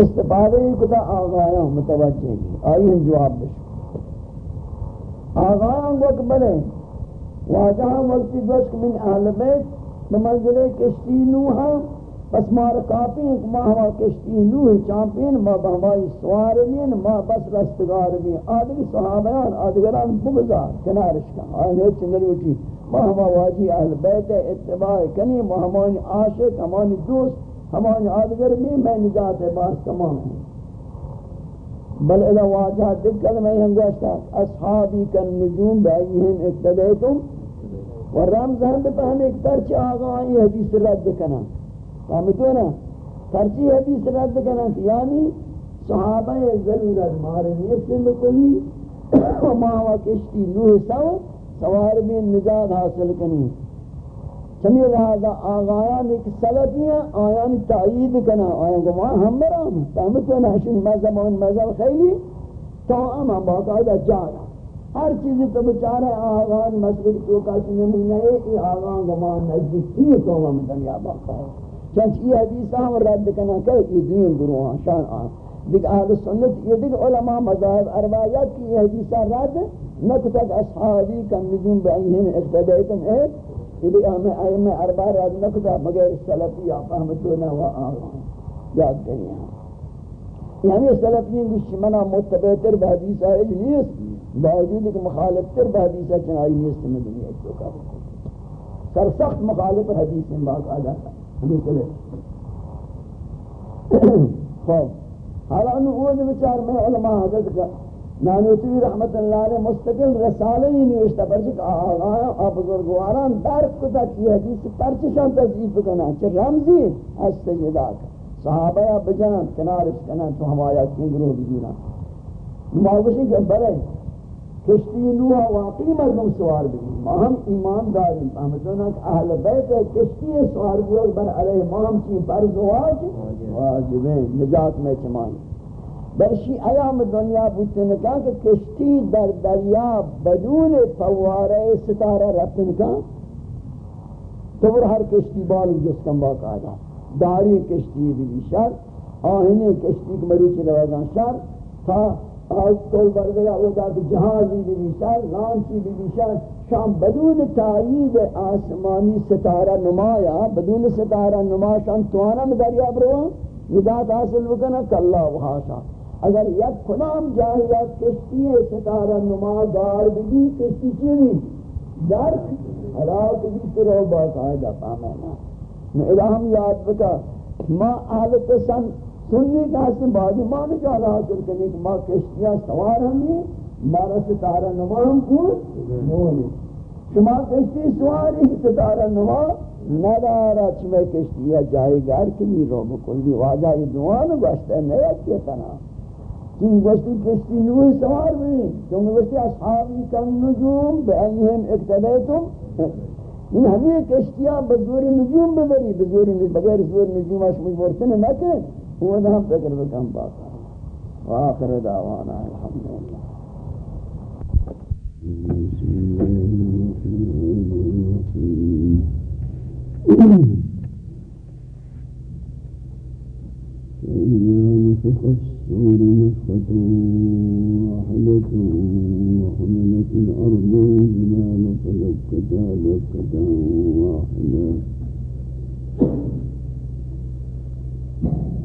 استفادہ ہی کتا آغایاں متوجہ بھی آئی ہم جواب بشو آغایاں وقت بلے واجہاں وقتی گوشک من اہل بیت بمنزل کشتی نوحا ہاں۔ بس مار کافی ہیں کہ ما ہوا کشتی نوح چامپین ما بہمائی سوار بین ما بس رستگار بین آدھگی صحابیان، آدھگران بگزار کنارش کا۔ آئین ہے چندر اٹھی ما ہوا واجی اہل بیت، اتباع کنی، ما ہمانی عاشق، ہمانی دوست ہمانی آدھگر بھی میں نجات ہے باس تمام ہیں بل اذا واجہ دکل میں ہنگوشتا اصحابی کن نجوم بائیہم اقتدیتم و رمز ہم بپہم ایک ترچ آگا آئی حدیث رد کنا فهمتو نا، ترچی حدیث رد کنا یعنی صحابہ ضرورت مارے نیستن بکلی و ماہوہ کشتی نوح سو سوار بھی نجات حاصل کنی چمی لہذا آغایان ایک سلطیاں آیان تائید کنا، آیان کو وہاں ہم برام فهمتو نا شن مذہب و مذہب خیلی تو اما باقاعدہ جارا۔ ہر چیزی تو بچارہ آغان مسئلہ تو کاچی نمونہ ہے یہ آغان گمان نزدیک تھی تو ہم دنیا باقا ہے چنچ یہ حدیثہ ہم رد کنا کہ یہ دین گروہاں شان آن۔ دیکھ اہل سنت، یہ دیکھ علماء مذاہب اربایت کی یہ حدیثہ رد، نکتک اصحابی کن نجوم بأیہم اقتدیتم اید یہ ہمیں ائمہ اربع رد نکتک بغیر سلفی آپ فہمتونا و آغان یاد کریں یہ ہمیں یعنی سلفیین گوشی منا متبیتر بحدیثہ ہے نیست، باوجود کہ مخالف تر بحدیثہ چنائی نیست میں دنیا جو کا سر سخت مخالف حدیث میں باق آجا ہمیں چلے. خوب حالا انہوں وہ جو بچار میں علماء حضرت کا نانوتوی رحمت اللہ علیہ مستقل رسالہ ہی نوشتا پرچک جی آغایا آپ بزرگواران درک کتا کی حدیث پرچشان تذیف کنا چھ رمزی از سجدہ کا۔ صحابہ بجان کنارش کنا تو ہم آیا کی گروہ بجینا نماغشی کہ برے کشتی نوح واقعی مردم سوار بھی۔ ما ہم ایمان داریم فهمتونا کہ اہل بیت ہے کشتی سوار بھی بر علیہ ما ہم چی فرض واجب واجبیں نجات میں چمائیں۔ برشی ایام دنیا بودتے نکا کہ کشتی در دریا بدون فوارے ستارہ رفتن کا تو ہر کشتی بال جس کم باقاعدہ داری کشتی بھی شر آہنے کشتی کے مروچ روازان شر، تا آج کل بردگا وہ دا کہ جہازی بھی بیشار لانچی بھی بیشار شام بدون تائید آسمانی ستارہ نمایا، بدون ستارہ نما شام توانا میں دریا بروا نجات حاصل بکنا کاللہ وحاشا اگر یک کنام جاہیات کشتی ستارہ نما دار بھی کشتی چیوی درک حلاق بھی سرو باقاعدہ پامینا میں ہم یاد بکا، ما اہل پسند سننے کا حسن بعضی معنی جانا حاصل کرنے کہ ماں کشتیاں سوار ہم ہیں مارا ستارہ نما ہم کون نونے شما کشتی سواری ستارہ نما ندارا چمیں کشتیاں جائے گار کنی رو بکل بکلی واجہ یہ دعانو گوشتا ہے نیا کیا تنا چین گوشتی کشتی نوی سوار بھی چون گوشتی اصحابی کن نجوم بأیہم اقتدیتم ان ہمیں کشتیاں بزور نجوم ببری بزور نجوم بغیر زور نجوم اش مجبورتن نہ کہ وہ نہ فکر بکم باقا وآخر دعوانا الحمدللہ فإذا نفخ السور نفخة واحدة وحملت الأرض والجبال فدكتا دكة واحدة.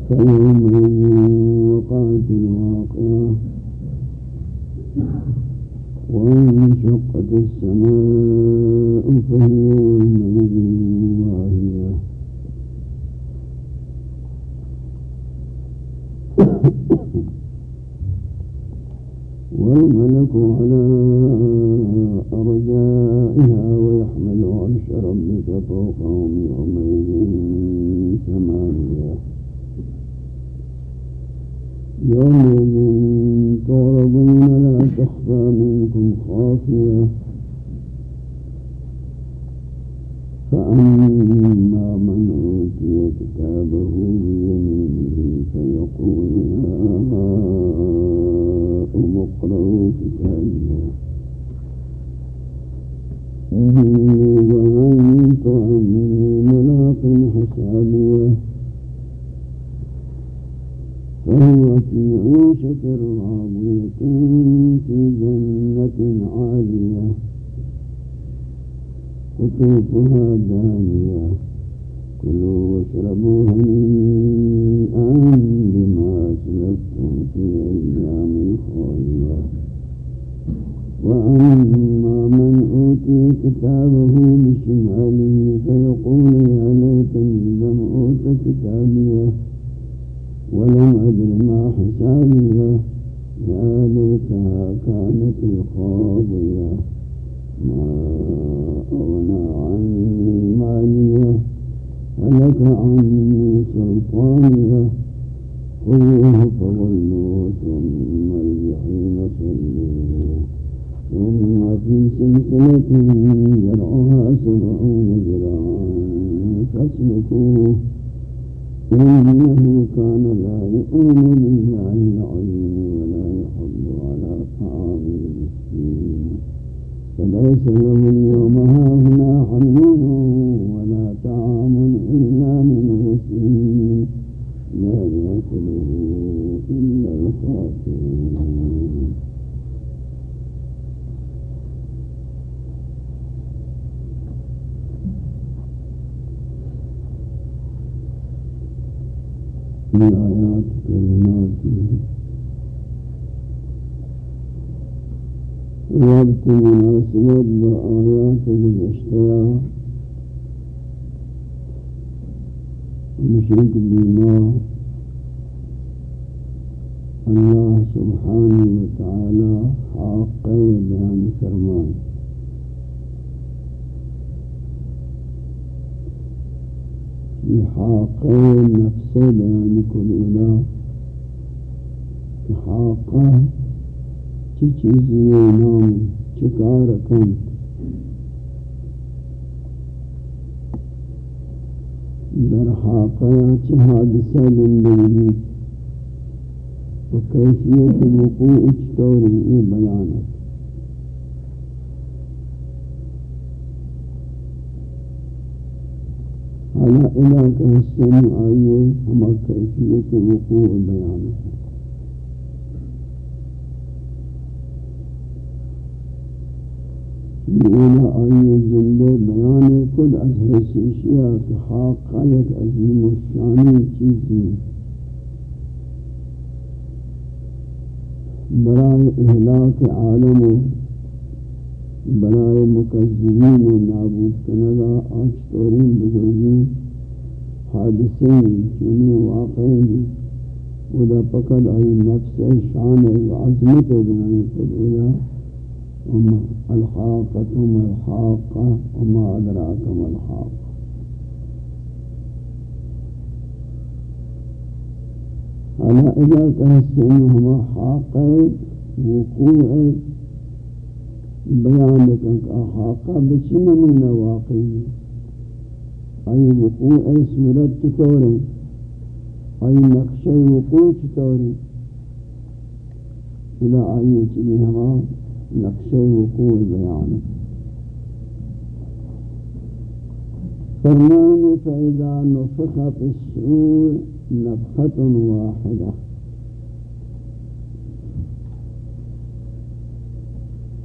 فيومئذ وقعت الواقعة وانشقت السماء هلك عني سلطانية خذوه فغلوه ثم الجحيم صلوه ثم في سلسلة جرعها سبعون ذراعا فاسلكوه. إنه كان لا يؤمن بالله العظيم ولا يحض على طعام المسكين. فليس له علاقہ حسن آئیے ہما کیفیت وقوع بیانت اولا آئی زندے بیان کد از حیثیشیہ کہ حاقہ یک عظیم و شانی چیزی برائے احلاک عالم و برائے مکذبین و نابود کنگا، آج تورین بزرگی حادثین چونی واقعی ودا پکد آئی نفس شان عظمت بنائی خود ودا وما الحاقة ما الحاقة وما أدراك ما الحاقة على إذا تحسن هما حاقة وقوع بيانك حاقة بشن من واقعي آئی وقوع صورت چطور ہے آئی نقش وقوع چطور ہے چلا آئی چلی ہما نقش وقوع بیان فرمان فیدا نفخ في السور نفخة واحدة.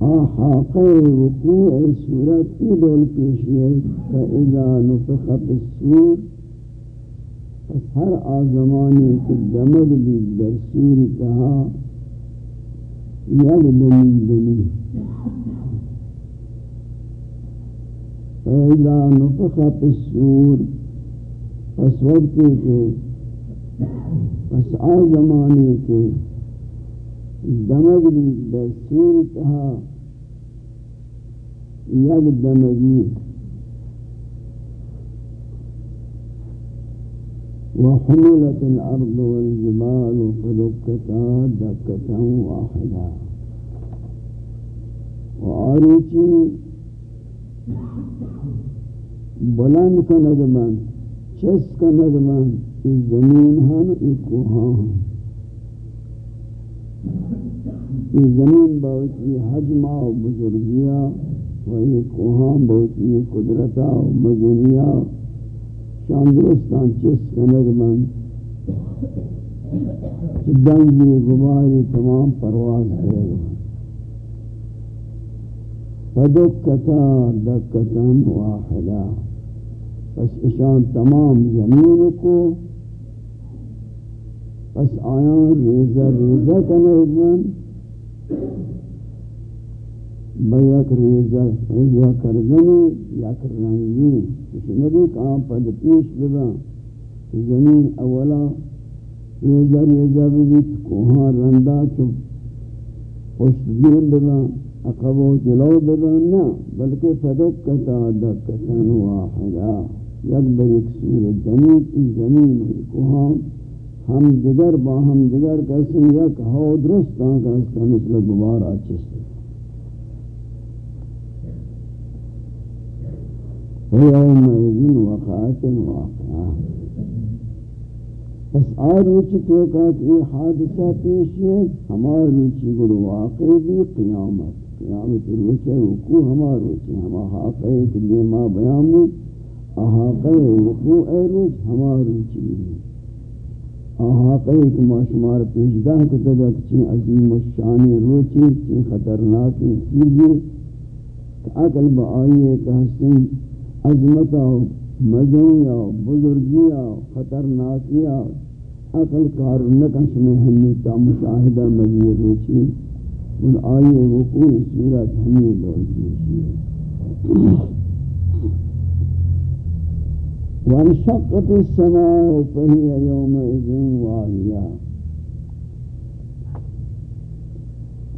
حقه وقوع صورت کی دول پیشیه فإذا نفخ بالسور پس هر آزمانی که دمد بید در سوری فإذا نفخ السور پس وقتی که پس آزمانی که دمد بید در سوری تها یک دمگی وحملت الأرض والجبال فدكتا دكة واحدة. وآروچی بلند کنگ من چس کنگ من ای زمین ہن ای کوہاں ہن ای زمین بہت ای حجمہ و بزرگیہ و ای کوہاں بہت ای قدرتہ و مزنیہ شان درستان چس کنگ من دنگی گماری تمام پرواز دے گا فدکتا دکتا واحدا پس اشان تمام زمین کو. پس آیان ریزہ ریزہ کنیدن بیک ریزہ ریزہ کردنی یک رنگی کس نبی کام پد پیش ببا زمین اولا ریزہ ریزہ بیت جی کوہاں رندہ چو پشت دین ببا اقبو جلو ببنا بلکہ فدکتا دکتا واحدا یک بر ایک سور زمین کی زمین کوہاں ہم دیگر با ہم دیگر کسی، یک ہو درست آنکہ اس کا مثل گبار آچست ویوم ایدین وقات واقعہ پس آروچ تو کہت یہ حادثہ پیش ہے ہمار روچی گڑ واقعی بھی قیامت. قیامت روچ ہے وقوع ہمار روچی ہما حاقعی کہ یہ ما بیامو احاقعی وقوع اے روچ ہمار روچی بھی احاقعی کہ ما شمار پیشگاہ کو تدک چین عظیم الشان روچی چین خطرناکی چیزی. کہ عقل با آئیے کہ حسن عظمتا مزنیا بزرگیا خطرناکیا عقل کار نکش میں ہمیں تا مشاہدہ مزیر روچی، ان آئیے وقوع صورت ہمیں دول پیشی وانشقت السماء فهي يومئذ واهية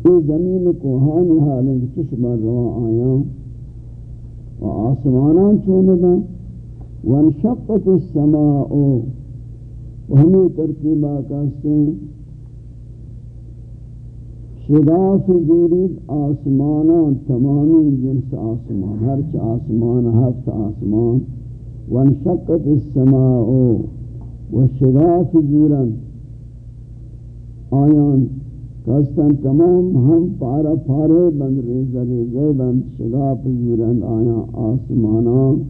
یہ زمین کو ہانی حالیں چشمہ رواں آیاں۔ و آسمانان چونداں وانشقت السماء. وہمی ترتیبہ کہتے ہیں شداف زورید آسمانان، تمامی جنس آسمان ہرچ آسمان، ہفت آسمان. وانشقت السماء. و وشداف زورن آیان کستن تمام ہم پارا پارے بند ریزہ ریزہ بند شداف زورن آیان آسمانان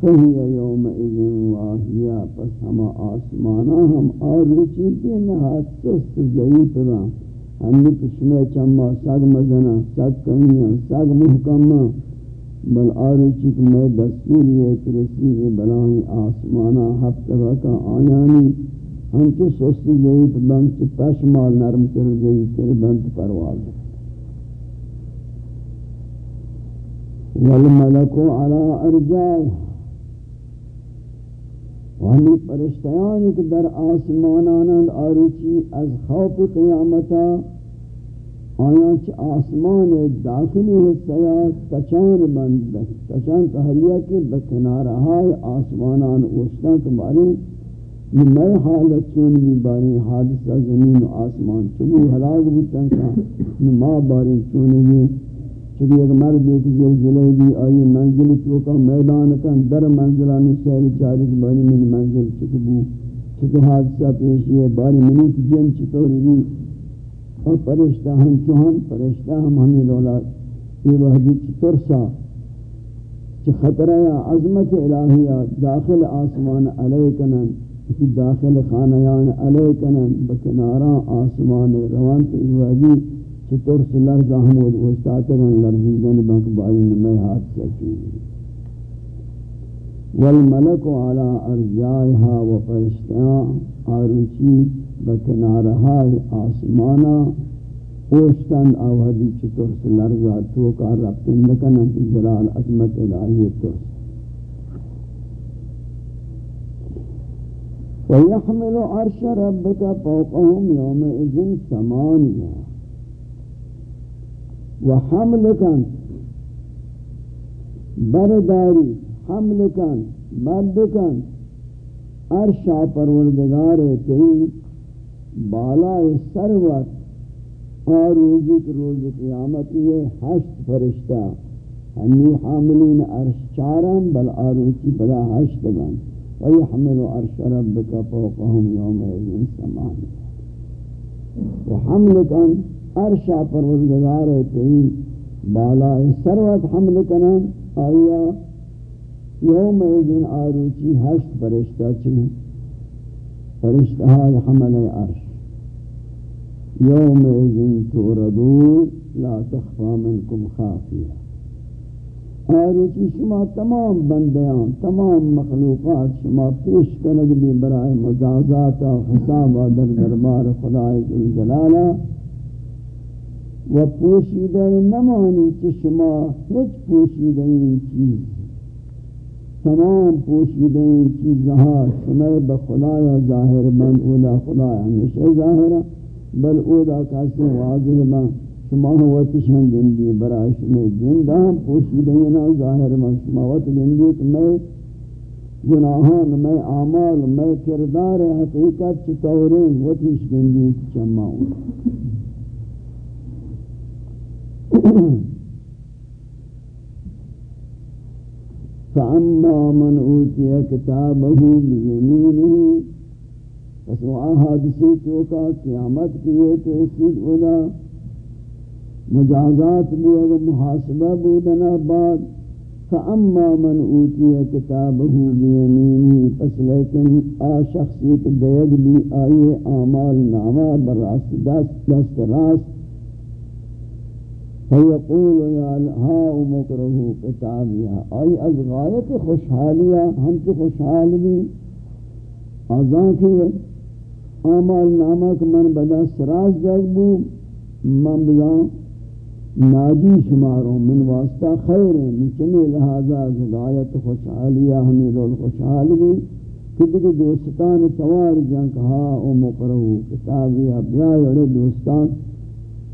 فہی یوم اذن واہیا پس ہم آسمانا ہم آروچی کے نہات سست ضعیف را ہمی پشمے چما سگ مزنا سگ کمیاں سگ محکمہ بل آروچی کے میں دستور یہ ترسی بلائیں آسمانا ہفت وکا آیانی ہم چو سست ضعیف بند چو پشمال نرم تر ضعیف تر بند پرواز والملک على ارجائها وہمی پرشتیان ایک در آسمانانند آروچی از خوف قیامتا آیان چھ آسمان داخلی حصیات تچان بند تچان تحریہ کے بکنارہائی آسمانان اوشتان تمہاری یہ میں حالت چون بھی باری حادثہ زمین و آسمان چبو حلاق بودتا کہ ما باری چونی بھی چونکہ ایک مرد ایک زلزلے بھی آئی منزل تو کا میدان کا در منزلان سہل چاری کی باری من منزل چکبو چکو حادثہ پیشی ہے باری منوت جن چطوری بھی اور پرشتہ ہم چوہن پرشتہ ہم ہمیں لولا یہ وحدی چطرسا چھ خطرہ یا عظمت الہیہ داخل آسمان علیکنن اسی داخل خانیان علیکنن بکناران آسمان روان تو یہ چطور سے لرز احمد وستاترن لرزیدن بانک بائی میں ہاتھ سچی والملک علی ارجائها و فرشتیان آروچی بکنارهای آسمانا اوشتن آوہدی چطور سے لرزا توکا ربطن لکنن جلال عظمت الہی ترس. ويحمل عرش ربك فوقهم يومئذ ثمانية و حمل کن. برداری، حمل کن برد کن. ارشا پروردگار تئی بالا سروت اور روزی کے روز قیامت یہ ہشت فرشتہ. ہنی حاملین عرش چارم، بل آروچی بلا ہشت بن ویحمل عرش ربک فوقهم یوم ایزن سمان وحمل کن عرشا پروردگار تئی بالا سروت حمل کنن آیا یوم ایدن آروچی ہشت فرشتہ چنن فرشتہ حمل عرش. یوم ایدن توردون لا تخفى منکم خافیہ. آروچی شما تمام بندیان، تمام مخلوقات شما پیش کنگ بھی برائے مجازات و حساب در دربار خدای ذوالجلالہ و پوشیدہ نمانی چی شما ہچ پوشیدہ چیز، تمام پوشیدہ چیزہا شما بخدای ظاہر بند اولا خدای ہمیشہ ظاہرہ بل اولا کسی واضح بند شما وقت شان گندی برای شما جندہ پوشیدہ نا ظاہر من شما وقت گندی کہ میں گناہان، میں اعمال، میں کردار حقیقت چطوریں وقت گندی چماؤں فَأَمَّا مَنْ أُوتِيَ كِتَابَهُ بِيَمِينِهِ، پس وہ حادثی تو کا قیامت کیے تو اسی اولا مجازات بود محاسبہ بودنا بعد۔ فاما من اوتی کتابه بیمینی پس لیکن آ شخصی کے دیگ بھی آئیے اعمال نامہ براست دست دست راست۔ فیقول یا لہاؤ مکرہو کتابیا آئی از غایت خوشحالیا ہم تو خوشحال بھی۔ آزان کی اعمال نامہ کہ من بدست راست دیگ بو، من بزان ناجی شماروں من واسطہ خیر ہیں نچنے لہذا زدایت خوشحالیہ ہمیں رول خوشحال بھی کہ دوستان توار جان کہا او مقرہو کتابی ابیائی اڑے دوستان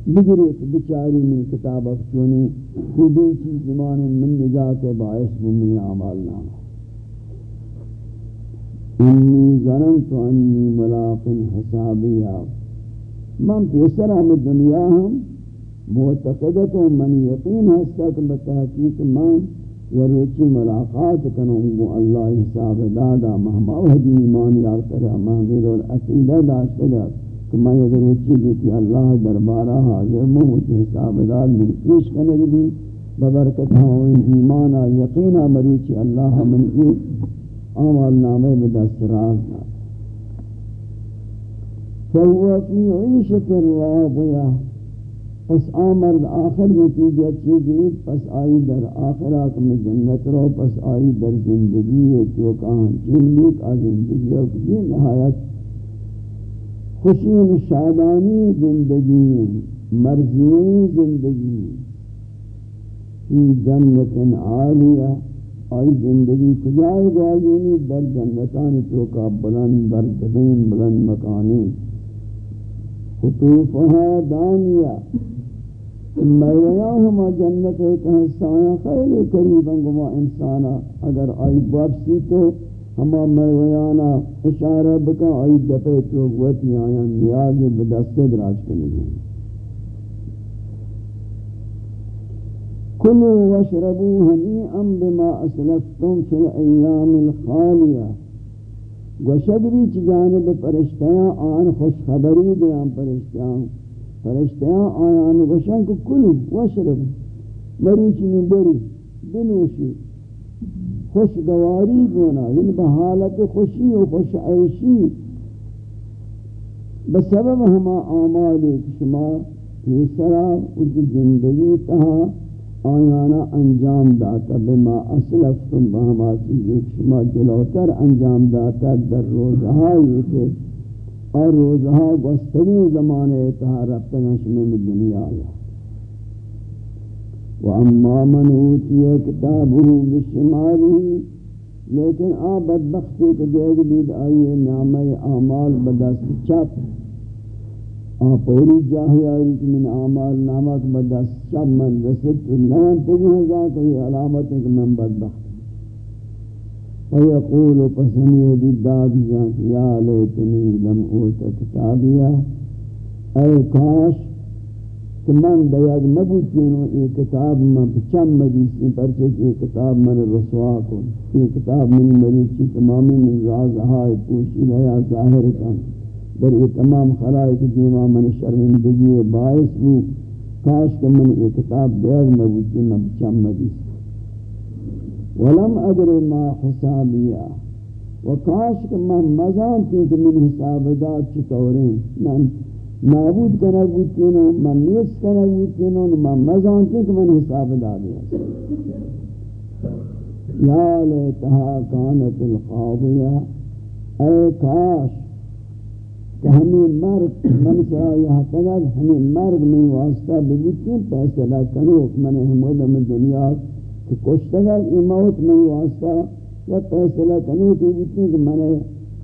بگریت بچاری من کتاب اکچونی خوبی چیز زمان من نجات باعث من عمال نام انی ظننت انی ملاق حسابیہ من پیسر ہم دنیا ہم معتقدت و من یقین ہستا کہ بتحقیق من یا روچی ملاقات کنوں گو اللہ حساب دادا مہما وحدی ایمان یارتر مہمیر والعقیدہ داشتا گا کہ میں اگر روچی بیتی اللہ دربارہ حاضر موچی حساب داد من پیش کنگ بھی ببرکت ہاں ایمانا یقینا مروچی اللہ من ای آمال نامے بدست راز داد. فهو في عيشة راضية پس آمرد آخر نتیجہ چیزی پس آئی در آخرات میں جنت رو، پس آئی در زندگی جو کہاں چلی کا زندگی ہے کہ نہایت خوشی شادانی زندگی مرضی زندگی فی جنت عالیہ، آئی زندگی کجائے گاجینی در جنتان تو کا بلند بردبین بلند مکانی خطوفها دانیہ۔ میویاں ہما جنت ایک حصہ خیلی قریبا گما انسانا۔ اگر آئی واپسی تو ہما میویانا اشارہ بکا، آئی دپے تو گوتی آیا نیازی بدست دراج کنی گئی کلوا واشربوا ہنیئا بما اسلفتم فی الایام الخالیہ۔ گوشگری چی جانب پرشتیاں، آن خوش خبری دیاں پرشتیاں۔ فرشتیاں آیان گوشن کو کلو وشرب مروچی میں بری، بنوشی. خوشگواری گونا یعنی بحالت خوشی و خوش عیشی. بسبب ہما آمال شما یہ سرا اس زندگی تہا آیانا انجام داتا. بما اسلفتم بہما چیز شما جلوتر انجام داتا در روزہائی کہ اور روزہا گستگی زمانے اتہا ربتا نشمن دنیا آیا۔ وَأَمَّا مَنْ اُوتِيَ كِتَابُهُ بِشِمَالِهِ لیکن آ بدبختی کے دیکھ بید آئیے نعمہ اعمال بدست چپ آ پوری جاہی آئی کہ من اعمال نامت بدست چپ من رسد تو نوان تجھے ہزا کہ یہ علامت ہے کہ من بدبخت۔ ويقول پسمی دی داد جان یا لیتنی لم اوت کتابیا اے کاش کہ من بیاد مبوچینو یہ کتاب من پچم مدیسی پرچے کہ یہ کتاب من رسوا کن یہ کتاب من مریچی تمامی من راز آئے پوشی لیا ظاہر کن. در یہ تمام خلائق دیما من شرمندگی باعث بھی کاش کہ من یہ کتاب بیاد مبوچی من پچم مدیسی ولم ادر ما حسابیا وکاش کہ من مزان تھی کہ من حساب داد چطوریں من نابود کرنا بودتینو من نیس کرنا بودتینو من مزان تھی کہ من حساب داد یا لیتہا کانت القاضیہ اے کاش کہ ہمیں مرگ من چاہا یہاں ہمیں مرگ میں واسطہ بگوتی پیسلہ کنوک من حمودم دنیا کہ کشتگد ای موت میں واسطہ یا پیسلہ کنوک بگوتی کہ من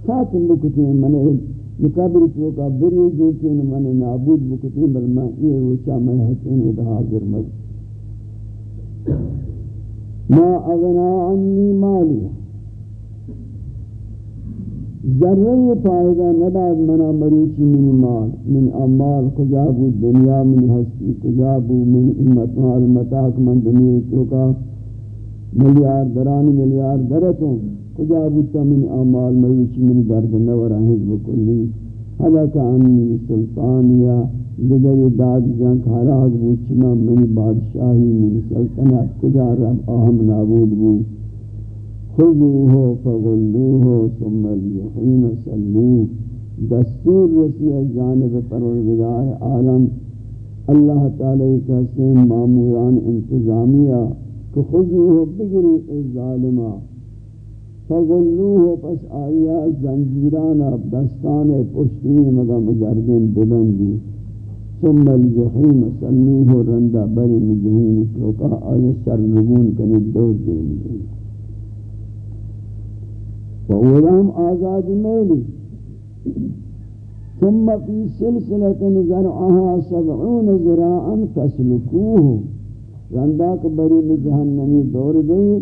خاتم بکتی ہیں، من مقابل تو کا بری جو کہ من نابود بکتی ہیں، بل میں یہ روچا میں حسین ادھا حاضر مد ما اغنا عنی مالی. ذرہ فائدہ نداد منا مروچی من مال، من امال، کجا دنیا، من ہستی کجا من امت، مال متاک من دنیا تو کا ملیار درانی ملیار درتوں کجا بودتا من اعمال مروچی من درد نور حزب کلی حلق عنی سلطانیا دیگر داد جان کھاراغ بود چما من بادشاہی من سلطنت. کجا رب آہم نابود بود؟ خذوه فغلوه ثم الجحیم سلوه دستور رسی از جانب پروردگار عالم. اللہ تعالی کا سین معموران انتظامیہ کہ خذوه بگری از ظالمہ فغلوه پس آیا زنجیران دستان پشتی مگا مگردن بلندی. ثم الجحیم سلوه رندہ بری مجہین چوکا آیا سر سرنگون کنی دور دین دین وأولهم آزاد میلی. ثم في سلسلة زرعها سبعون زراعا فاسلكوه رندا رنداک بری میں جہنمی دور دے،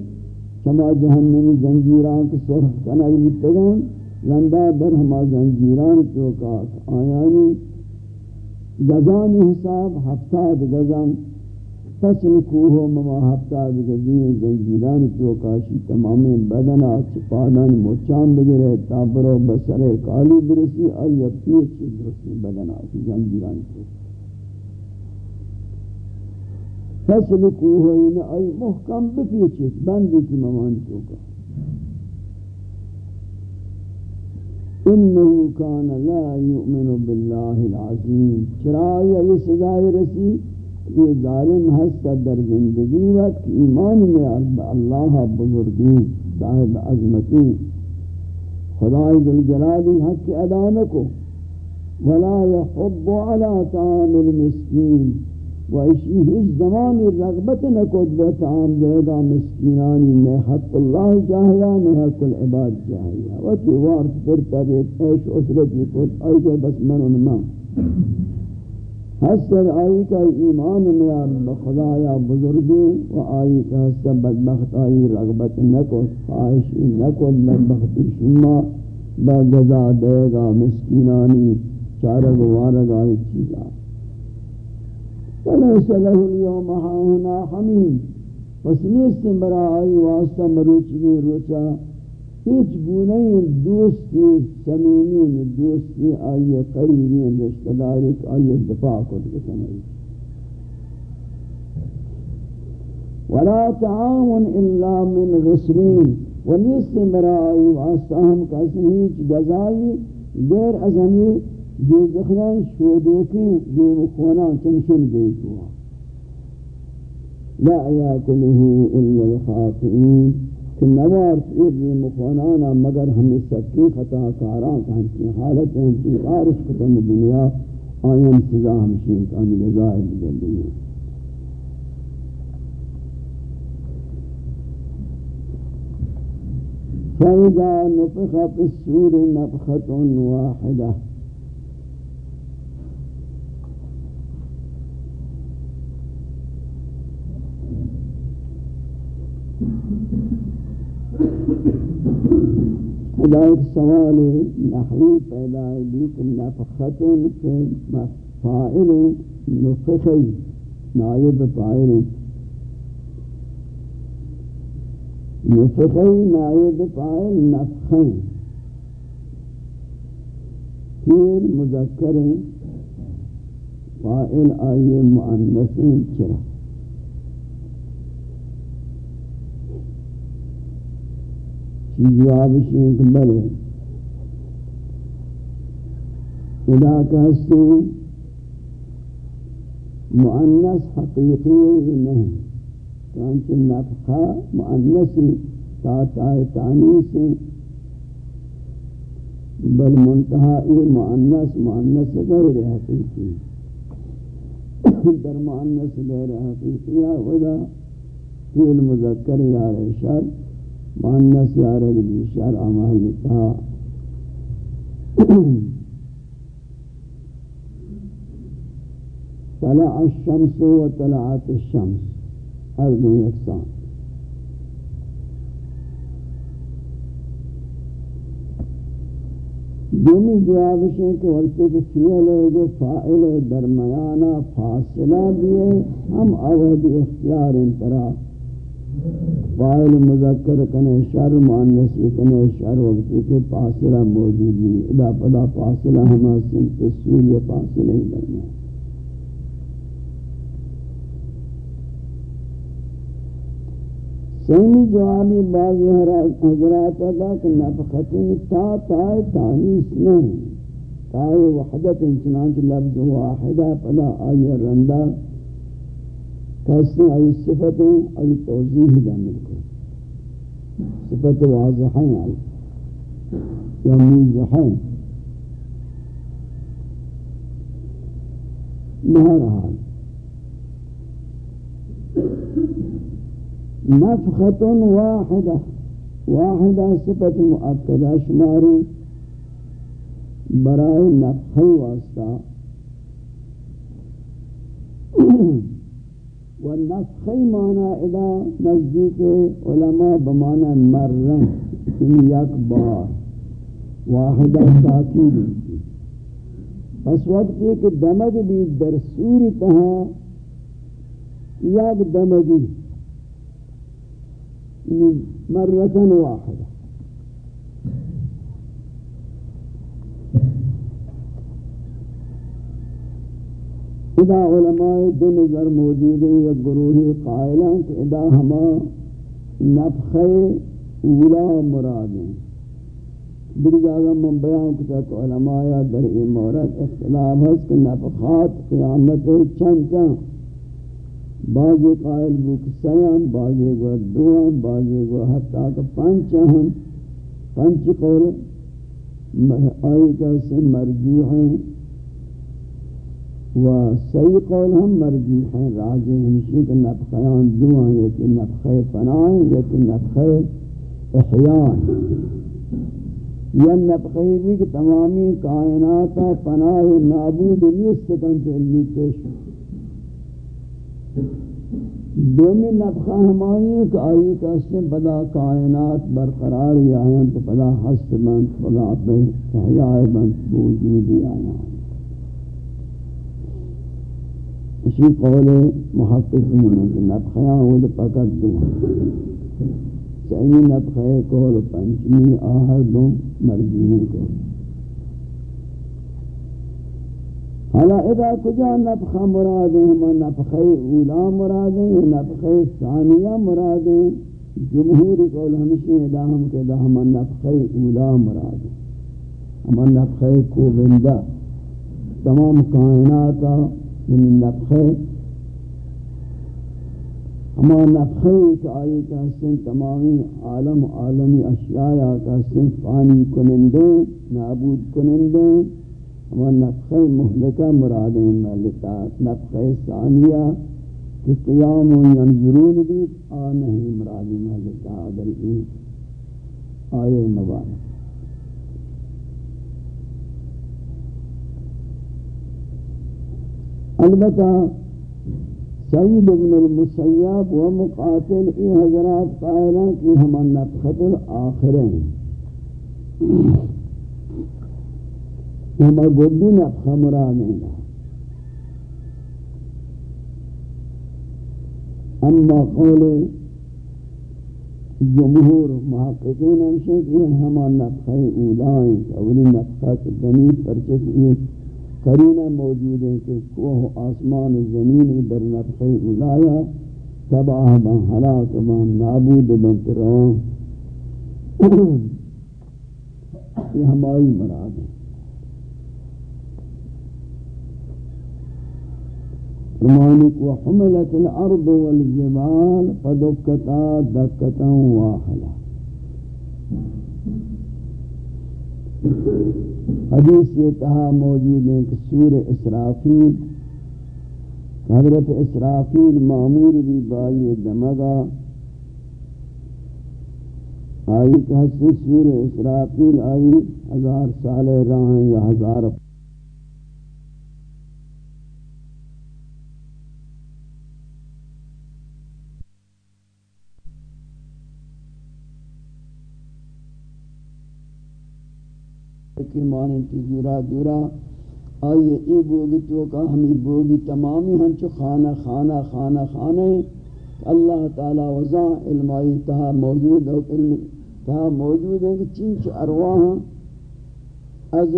شما جہنمی زنجیران کے سرخ کنگ متگن رندا در ہما زنجیران چوکاک آیانی۔ گزانی حساب ہفتاد گزان فصل کوہ مما ہفتاد گزین زنجیران چوکاشی تمام بدنا چپادن موچان بگرے، تابرو بسر کالی برسی اور یقیت چی درستی بدنا زنجیران چوکاشی فصل کوہ این ای محکم بپیچید بندی کی چوکا انہو کان لا یؤمن باللہ العظیم چرائی یہ سزائی رسی یہ ظالم ہستا در زندگی وقت ایمان میں اللہ بزرگی صاحب عظمتی خدای ذوالجلالی حق ادا ولا يحب على طعام المسكين و اشی ہیچ زمانی رغبت نکود بے تعام دے گا مسکینانی نے حق اللہ جاہیا نے حق العباد جاہیا و تی وارت پر پر ایک ایش اسرتی کود آئی کہ بس من انما حسن آئی کا ایمان میار بخدایا بزرگی و آئی کا حسن بدبخت آئی رغبت نکود خواہشی نکود بدبختی شما بگزا دے گا مسکینانی، چارگ وارگ آئی چیزا. فليس له اليوم هاهنا حميم. پس نیست برای واسطہ مروچی روچا. هیچ گونه دوستی سمیمی دوستی آئی قریبی رشتہ داری آئی دفاع کت بکنائی ولا تعاون الا من غسرین و نیست برای واسطہ ہم کسی ہیچ گزائی غیر از ہمیں دوزخیان جو دیوخونان تمشن بیتوا لا یاکله الا الخاطئین. کہ نوار ایری مخونانا مگر ہمیں سکی خطا کاران کا ہمچی حالت ہے ہمچی کارش ختم دنیا آئین سزا ہمشین کامی رضائے بجل دنیا فَإِذَا نُفِخَ فِي السُّورِ نَفْخَةٌ وَاحِدَةٌ خدا ایک سوال نحوی پیدا ہے کہ نفختن کے فائل نفخی نائب فائل نفخی نائب فائل نفخی. پھر مذکر فائل آئیے معنس چرا؟ جواب شیخ بلے خدا کا حصہ مؤنث حقیقی نہیں چنانچہ نفخہ مؤنث تا تائے تانیس بل منتہائی معنس معنس غیر حقیقی. در معنس غیر حقیقی. خدا فیل مذکر یار شر وأن سيارة بالشرع مهلكها طلع الشمس وطلعت الشمس. أرض يكسان دومی جوابش ہے کہ ورثے کے فیل ہے جو فائل درمیانہ فاصلہ بھی ہے ہم عوض اختیار انترا فائل مذکر کنے شر معنیسی کنے شر وقت کے فاصلہ موجودی ادا پدا فاصلہ ہما سنت سوری فاصلہ ہی درمیان سیمی جوابی بعض حضرات ادا کہ نفختن تا تائے تانیس نہیں تائے وحدت انچنانچ لفظ واحدہ پدا آئی رندہ کیسے آئی صفتیں آئی توضیح جانب کو صفت واضح ہیں یا موضح ہیں بہرحال نفخت واحدة. واحدة صفة مؤكدة شماري برائے نفخ واسطہ و نفخی معنی ادا نزدیک علماء بمعنی مرن ان یک بار واحدہ تاکید پس وقت ایک دمگ بھی در سوری تہا، یک دمگی یعنی مرة واحدة ادا علماء دو نظر موجود ہیں یا گروہی قائلان کہ ادا ہما نفخ اولا مراد ہیں۔ بری جاگہ من بیان کتا کہ علماء در ای اختلاف ہے کہ نفخات قیامت چند چند بعضی قائل بک سیان بعضی گو دوان بعضی گو حتی کہ پنچ ہم پنچ قول آئی کا سے مرجوح ہیں۔ و سی قول ہم مرجوح ہیں راجع ہمشی کہ نفخیان دوان یکی نفخ فنائیں، یکی نفخ احیان۔ یا نفخی بھی کہ تمامی کائناتا پناہ نابود نیست کن پہلی پیش۔ دومی نفخہ ہمائی کہ آئی کسی بدا کائنات برقرار یا آیاں تو بدا حسد بند، بدا پہ تحیاء بند بوجودی آیاں اسی قول محققین ہے کہ یعنی نفخیاں ہوں تو پکت دو صحیح نفخہ قول پنچمی آہر دو مرجین قول حالا اذا کجا نفخ مراد ہیں ہم نفخ اولا مراد ہیں نفخ ثانیہ مراد ہیں جمہور قول ہمشی ادا ہم کہ ادا ہم نفخ اولا مراد ہیں ہم نفخ کوبندہ تمام کائناتا من نفخ ہما نفخی کہ آئی کا سن تمامی عالم عالمی اشیاء کا سن فانی کنندے نابود کنندے وہ نفخ محلکہ مرادیں ملتا نفخ ثانیہ کہ قیام و ینظرون بھی آ نہیں مرادی ملتا در این آئے مبارک. البتہ سید ابن المسیب و مقاتل ای حضرات قائلان کی ہمان نفخت الاخرین ہمہ گردی نفخہ مرانینا اما قول جمهور محققین ہمشہ کی ہمان نفخہ اولائیں اولی نفخت دمی پرچک یہ کرینہ موجود ہیں کہ کوہ آسمان و زمین در نفخ اولایا، تباہ بان حلاک بان نابود بان ترون یہ ہماری مراد ہے۔ فرمانک وحملت الارض والجبال فدکتا دکتا واحدا حدیث یہ کہا موجود ہے کہ سور اسرافیل، حضرت اسرافیل معمور بھی بائی دمگا آئی کہ حسن سور اسرافیل آئی ہزار سال راہ یا ہزار کی مانتی دورا دورا، آئیے ای بوگی تو کا ہمیں بوگی تمامی ہنچو خانہ خانہ خانہ خانہ اللہ تعالی وزاں علمائی تہا موجود ہو علم تہا موجود ہے کہ چینچ ارواح از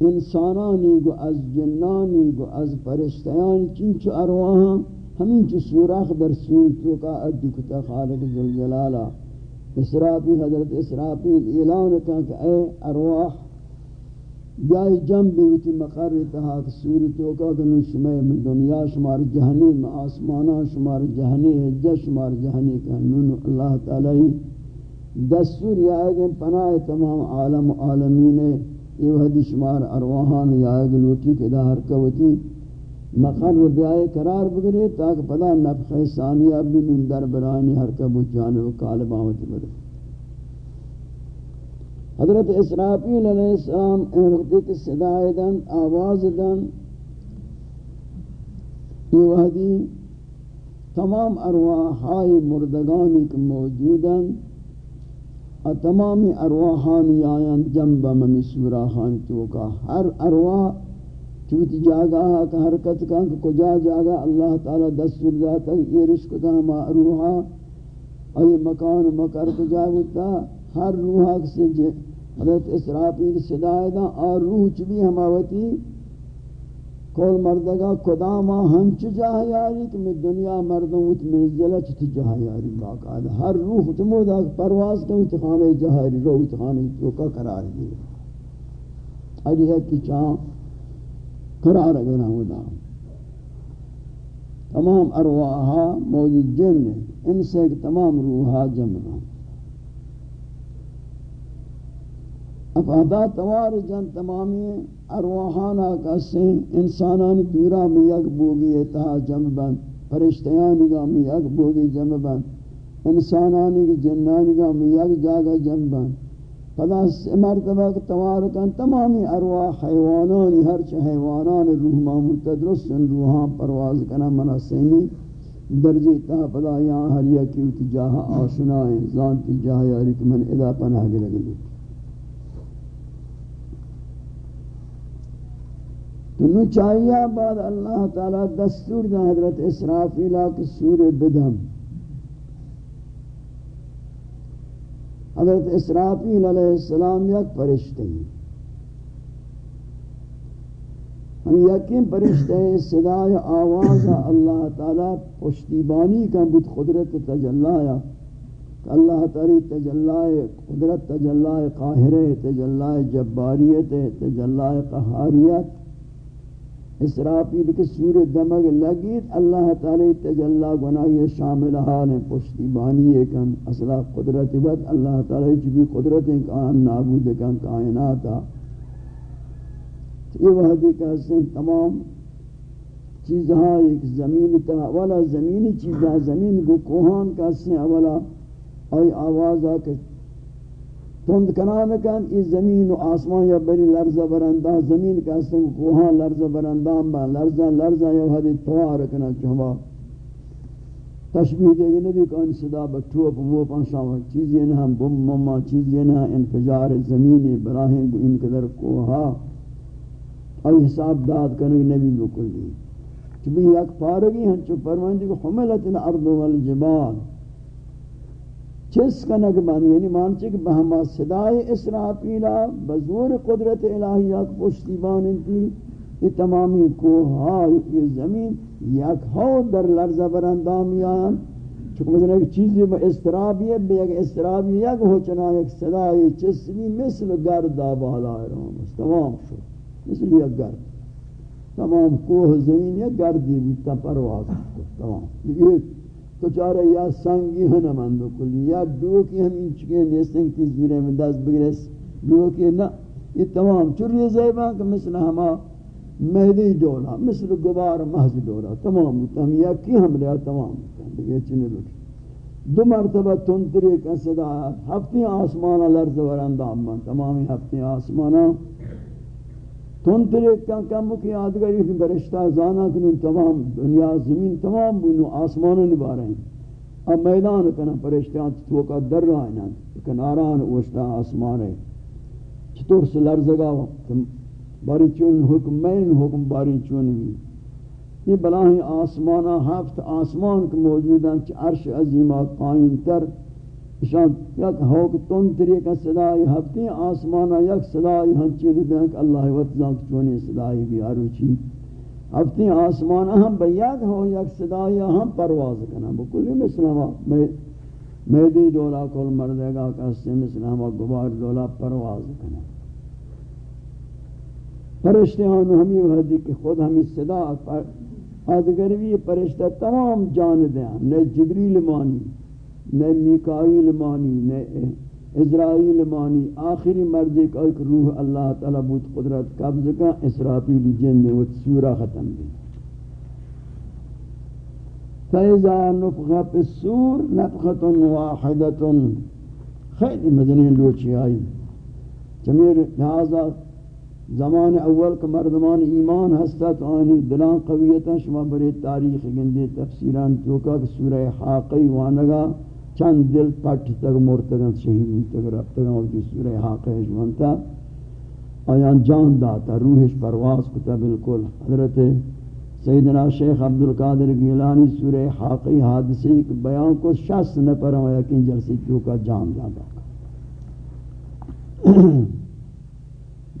انسانانی گو، از جنانی گو، از پرشتیان چینچ ارواح ہمیں چو سوراخ در سوی تو کا ادی کتا خالق ذوالجلالہ۔ اسرافی حضرت اسرافی اعلان کا کہ اے ارواح جائے جنب بیوتی مقر اتحاق سوری توقع کنو شمع دنیا، شمار جہنی آسمانا، شمار جہنی حجہ، شمار جہنی کنون اللہ تعالی دستور یائے گئے پناہ تمام عالم عالمین یہ حدی شمار ارواحان یائے گئے لوٹی کے دا حرکوتی مقر بیائے قرار بگرے تاکہ پدا نفخ ثانیہ بھی من در برانی حرکب جانب و کالباوت برے حضرت اسرافیل علیہ السلام این وقتی کے صدای دن، آواز دن، یہ وحدی تمام ارواحائی مردگانی کے موجودن اور تمامی ارواحانی آیان جنبہ ممی سورہ خانی توکا ہر ارواح چوتی جاگا کا حرکت کا کجا جاگا، اللہ تعالی دستور ذاتا یہ رشک دا ہما روحا ای مکان مکر کجا ہوتا ہر روحا کسی جے حضرت اسرافیل صدای دا اور روح چبی ہماوتی، کول مردگا کداما ہنچ جاہ یاری کہ میں دنیا مردوں ات منزلہ چتی جاہ یاری باقاعدہ، ہر روح تمو دا پرواز کا اتخانے جاہری رو اتخانے چوکا قرار دی اری ہے کہ چاہاں قرار گنا ہودا تمام ارواحا موجود جن ان سے تمام روحا جمع افادا توار جن تمامی ارواحانا کسیں انسانان دورا میں یک بوگی اتحا جمع بند فرشتیانی گا میں یک بوگی جمع بند انسانانی جنانی گا میں یک جاگا جمع بند۔ پدا مرتبہ کہ توارکان تمامی ارواح حیوانانی ہرچ حیوانان روح معمول تدرس ان روحاں پرواز کنا منا سیمی درجی تا پدا یہاں ہر یکی اتجاہ آشنائیں ذانتی جاہ یاری کہ من ادا پناہ گلگلی تو نو چاہیے بعد اللہ تعالی دستور دا حضرت اسرافیلہ کی سور بدم۔ حضرت اسرافیل علیہ السلام یک پرشتے ہیں۔ ہم یقین پرشتے ہیں، صدای آواز اللہ تعالی پشتیبانی کا بود قدرت تجلایا۔ کہ اللہ تعالی تجلائے قدرت، تجلائے قاہر تجلائے جباریت، تجلائے قہاریت۔ اسرافیل کے سور دمگ لگید، اللہ تعالی تجلا گناہی شامل حال پشتی بانی ہے کن، اصلا قدرت بد، اللہ تعالی چبی قدرتیں کان نابود کن کائناتا یہ وحدی کا حسن تمام چیزہاں، ایک زمین تا اولا زمینی چیزہ زمین کو کوہان کا حسن اولا، آئی آوازہ کہ تند کنان کن این زمین و آسمان یا بری لرز برندہ زمین کا سنگ کوہاں لرز برندہ با لرزہ لرزہ یا حدی توار کنن چہما تشبیح دے نبی کانی صدا بٹوپ وہ پانشاو چیزی نہ بم مما چیزی نہ انفجار زمین براہم کو ان قدر کوہا ای حساب داد کنگ نبی بکل دی چبی یک پارگی ہن چو فرمائندی کو حملت الارض والجبال چس کنک بند یعنی مانچے کہ بہما صدای اسرافیلہ بزور قدرت الہیہ کو پشتیبان انتی یہ تمامی کوہا یہ زمین یک ہو در لرزہ برندام یان۔ چکہ مثلا ایک چیزی با استرابیت بے یک استرابیت ہو چنا یک صدای چسنی مثل گرد بالا رہا تمام شد۔ مثل یک گرد۔ تمام کوہ زمین یک گردی بیتا پرواز تمام۔ یہ تو چارے یا سنگی ہن من دو کلی، یا دو کی ہم ان چکے نیستن کی زیرے میں دست بگرس دو کی نا یہ تمام چوری زیبان کہ مثل ہما مہدی دولا، مثل گبار محض دولا، تمام ہوتا ہم، یا کی ہم لیا تمام ہوتا ہم دیکھے چنے لوٹی دو مرتبہ تندری کا صدا ہفتی آسمانا لرز ورندام من تمامی ہفتی آسمانا تون تری کم کم کی آدگری کی برشتہ زانا کنن تمام دنیا زمین تمام بنو آسمان نبارے ہیں۔ اب میدان کنا پرشتیاں توکا در رہا ہیں کناران اوشتا آسمان ہے۔ چطور سے لرزگا باری چون حکم مین حکم باری چون بھی۔ یہ بلاہیں آسمانا ہفت آسمان کے موجودان چھ عرش عظیمات قائم تر۔ شان یک ہوک تون طریقہ صدای ہفتی آسمانا یک صدای ہنچی دیدن کہ اللہ وطزان چونی صدای بھی آروچی ہفتی آسمانا ہم بیاد ہو یک صدای ہم پرواز کنا بکلی مثل ہم میدی دولا کل مردے گا کسی مثل ہم گبار دولا پرواز کنا پرشتے ہم ہمی وحدی کہ خود ہمی صدا، آدگروی پرشتہ تمام جان دیں نئے جبریل مانی. نہ میکائیل مانی نہ اسرائیل مانی آخری مرد ایک روح اللہ تعالی بود قدرت قبض کا اسرافیل جن میں وہ سورہ ختم دی. فَإِذَا نُفْخَ فِي السُّورِ نَفْخَةٌ وَاحِدَةٌ. خیلی مدنی لوچی آئی. چمیر لہذا زمان اول کا مردمان ایمان ہستا تو آنی دلان قویتا شما بری تاریخ گندے تفسیران چوکا کہ سورہ حاقی وانگا. چند دل پٹ تک مرتگن شہید تک رفتگن وقتی سورہ حاقہ جوانتا آیان جان داتا، روحش پرواز کتا بالکل۔ حضرت سیدنا شیخ عبدالقادر گیلانی سورہ حاقی حادثی بیان کو شخص نہ پر ہوں یقین جلسی چوکا جان داتا۔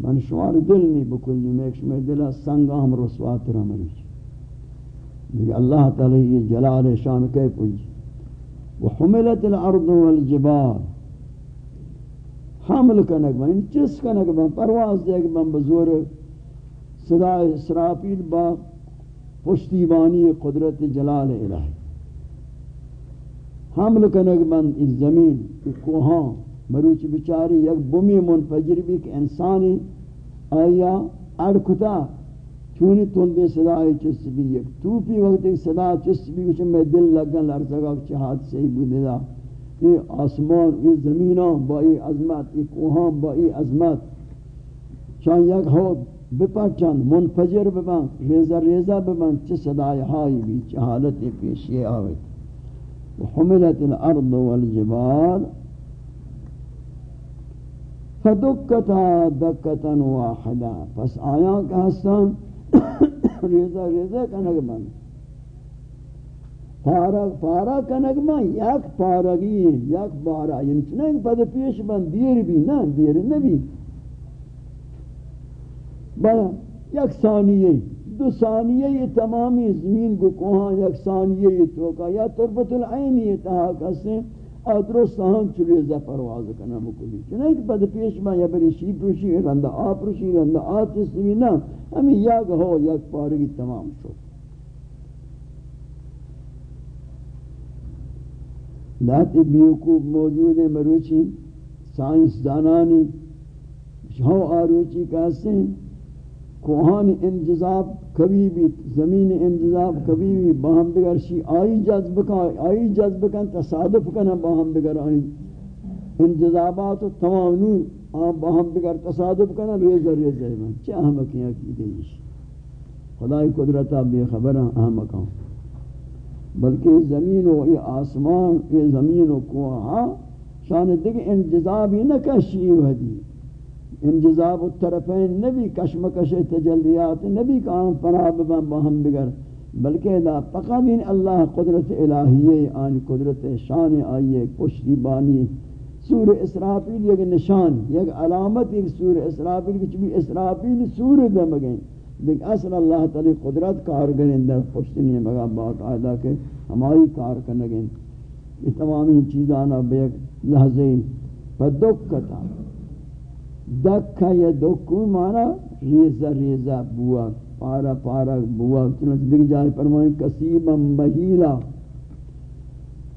من شوار دل نہیں بکلی جی، میں ایک شمیر دلہ سنگا ہم رسوات رمریش جی۔ دیکھ اللہ تعالی یہ جلال شان کہے پوچھ وحملت الارض والجبال. حمل کنک من یعنی چس کنک من پرواز دیکھ من بزور صدا اسرافیل با پشتیبانی قدرت جلال الہی. حمل کنک من اس زمین کوہاں، مروچ بچاری یک بمی منفجر بھی کہ انسانی آیا اڑکتا چونی تندے صدای چس بھی یک توپی وقت ایک صدا چس بھی کچھ میں دل لگن لرزگا کچھ ہاتھ سے ہی بودے دا۔ یہ آسمان یہ زمیناں با ای عظمت یہ کوہاں با ای عظمت۔ شان یک ہو بپچن منفجر ببن ریزہ ریزہ ببن چھ صدای ہائی بھی چھ حالت پیشی آوے وحملت الارض والجبال۔ فدکتا دکتا واحدا۔ پس آیاں کا حسن ریزہ ریزہ کنگ من۔ پارا پارا کنگ من، یک پارگی، یک بارا۔ یعنی چنین پد پیش من دیر بھی نا دیر نبی۔ با یک ثانیه، دو ثانیه یہ تمامی زمین کو کوہاں یک ثانیه یہ توکا، یا تربت العین یہ تہا کسے ادرست ہم چلی ز پرواز کنا مکلی چنین کہ پد پیش ما یا بری شی پروشی رندا آ پروشی رندا آ تسوی نا، ہمیں یک ہو یک پارگی تمام شو لاتی بیوکوب موجود ہے، مروچی، سائنس دانانی شہو آروچی کہتے ہیں کوہان انجذاب کبھی بھی زمین انجذاب کبھی بھی باہم دگر شی آئی جذب کا آئی جذب کا تصادف کنا باہم دگر آئی انجذابات و تمام نور آن باہم دگر تصادف کنا ریز ریز من۔ چه احمقیاں کی دیش خدای قدرتا بے خبر احمقاں بلکہ زمین و یہ آسمان، یہ زمین و کوہاں، شان دیکھ انجذاب ہی نہ کشی ودی انجذاب الطرفین، نبی کشمکش تجلیات، نبی کام پناہ ببن باہم بگر. بلکہ دا فقط ان اللہ قدرت الہیہ آن قدرت شان آئیے پشتی بانی سور اسرافیل یک نشان، یک علامت ایک سور اسرافیل، کچھ بھی اسرافیل سور دمگیں دیکھ، اصل اللہ تعالی قدرت کارگریں در پشتی نہیں مگا باقاعدہ کہ ہماری کار کرنگیں یہ تمامی چیزانا بے لحظے فدکتا دکا یا دکو مانا ریزہ ریزہ بوا، پارا پارا بوا۔ چنانچہ دیکھ جائے فرمائیں کسیبا مہیلا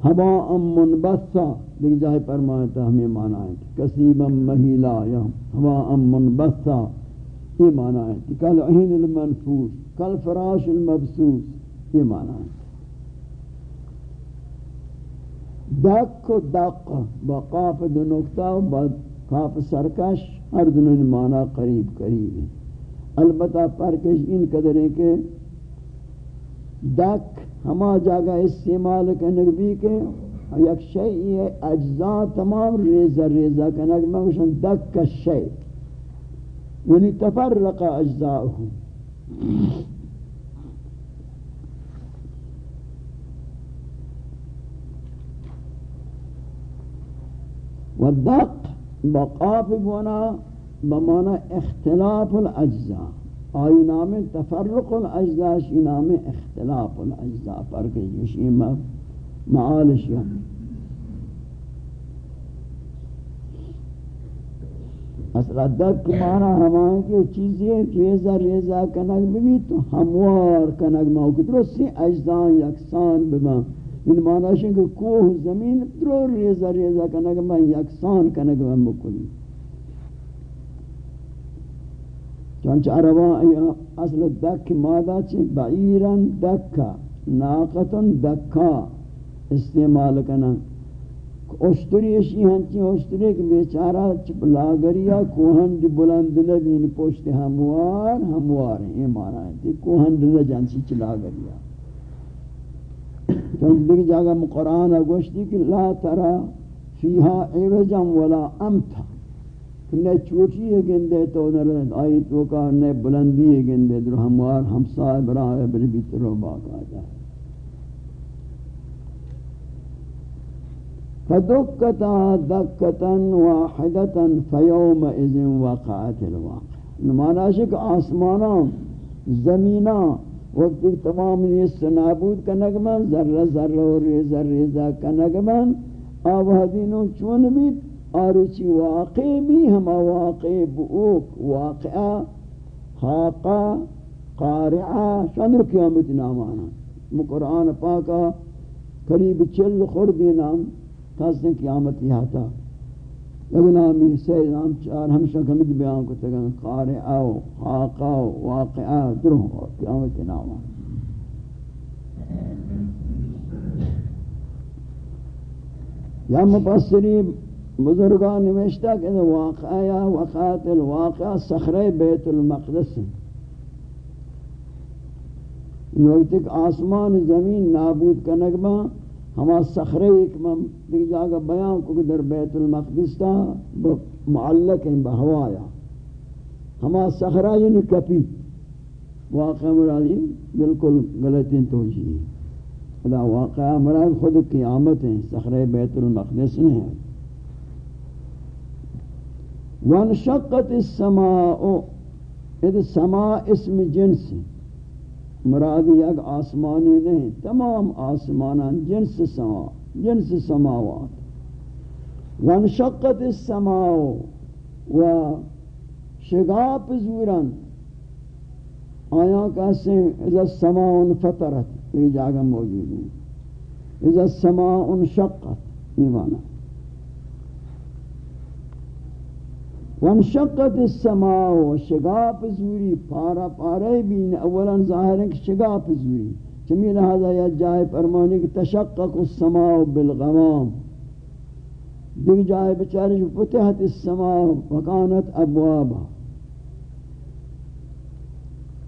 ہوا ام منبثا۔ دیکھ جائے فرماتا ہمیں مانا ہے کسیبا مہیلا یا ہوا ام منبثا۔ یہ مانا ہے کل عین المنفوس، کل فراش المبسوس۔ یہ مانا ہے۔ دک و دق، با قاف دو نکتہ و با قاف سرکش ہر دنوں مانا قریب قریب ہے۔ البتہ پرکش ان قدر ہے کہ دک، ہما جگہ استعمال کنگ بھی کہ یک شیئی ہے، اجزاء تمام ریزہ ریزہ کنگ میں وشن دک کا شیئی یعنی تفرق اجزاؤہم والدق بقاف بنا بمانا اختلاف الاجزاء آئی نام تفرق الاجزاء شی نام اختلاف الاجزاء فرق جوشی معالش یعنی اصلا دک مانا ہمان کے چیزیں ریزہ ریزہ کنگ بھی تو. ہموار کنگ موقع درستی اجزاء یکسان بما ان معنی ہے کہ کوہ زمین درو ریزہ ریزہ کنگ میں یکسان کنگ میں مکلی چونچہ عربان اصل دک مادہ چی؟ بعیران دکا ناقتن دکا. استعمال کنن. اشتری اشی ہنچی اشتری کہ بیچارہ چپ لاغریا کوہن بلند نبین پوشت ہموار ہموار ہیں یہ معنی. ہے کوہن دی جانسی چلا گریا چونکہ دیکھ جاگا قرآن گوشتی کہ لا ترا فیہا عوجا ولا امتا. نہ چوٹی ہے گندے تو نہ آئی تو کا نہ بلندی ہے گندے در ہموار ہم صاحب راہ بر بھی ترو باق آ جائے فدکتا، دکتا واحدتا فیوم اذن وقعت الواقع. نمانا شک آسمانا زمینہ وقت تمام نیست نابود کنگ من، ذره ذره و ریزه ریزه کنگ من. آوهدینو چون بید، آروچی واقع بھی ہما واقع بؤک واقعہ خاقہ قارعہ شان رو قیامت نامانا مقرآن پاکا، قریب چل خوردی نام تاسن قیامت یہاں تھا نامی سے نام چار ہمشہ کمید بیان کو تگن قارعہ و خاقہ و واقعہ درہوں اور قیامت ناما یا مپسری بزرگان نوشتا کہ واقعہ یا وقات الواقعہ سخرہ بیت المقدس ان وقت آسمان زمین نابود کا ہما سخرے ایک من دیکھ جاگا بیان کو در بیت المقدس تا معلق ہیں بہوایا ہما سخرہ یعنی کپی۔ واقع مرادی بالکل غلطی توجیہ ادا واقعہ مراد خود قیامت ہیں سخرے بیت المقدس نے ہیں وانشقت السماء اذ سماء اسم جنس مراد یک آسمانی نہیں، تمام آسمانان جنس سما، جنس سماوات۔ وانشقت السماء و شگاپ زورن۔ آیا کہتے ہیں اذا السماء فطرت یہ جاگہ موجود ہے۔ اذا السماء انشقت، یہ معنی۔ وانشقت السماء وشقاپ زوری، پارا پارے بین، اولا ظاہر ہے کہ شقاپ زوری. چمی لہذا یا جائے فرمانے کہ تشقق السماء بالغمام. دیکھ جائے بچارے جو فتحت السماء وکانت ابوابا.